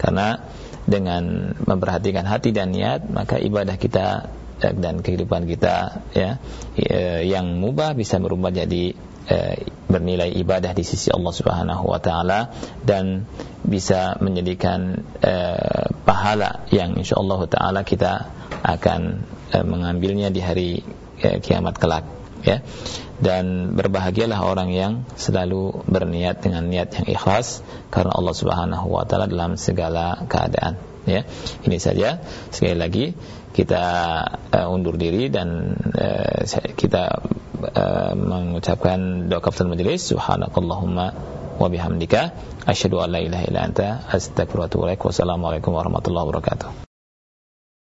Speaker 1: Karena dengan memperhatikan hati dan niat maka ibadah kita eh, dan kehidupan kita ya eh, yang mubah bisa berubah jadi bernilai ibadah di sisi Allah Subhanahu wa taala dan bisa menjadikan eh, pahala yang insyaallah taala kita akan eh, mengambilnya di hari eh, kiamat kelak ya. Dan berbahagialah orang yang selalu berniat dengan niat yang ikhlas karena Allah Subhanahu wa taala dalam segala keadaan ya. Ini saja. Sekali lagi kita uh, undur diri dan uh, kita uh, mengucapkan doa kaftan majelis subhanakallahumma wa bihamdika. Asyhadu an la ilaha illa anta. Astaghfiruka wa atubu ilaik. Wassalamu warahmatullahi wabarakatuh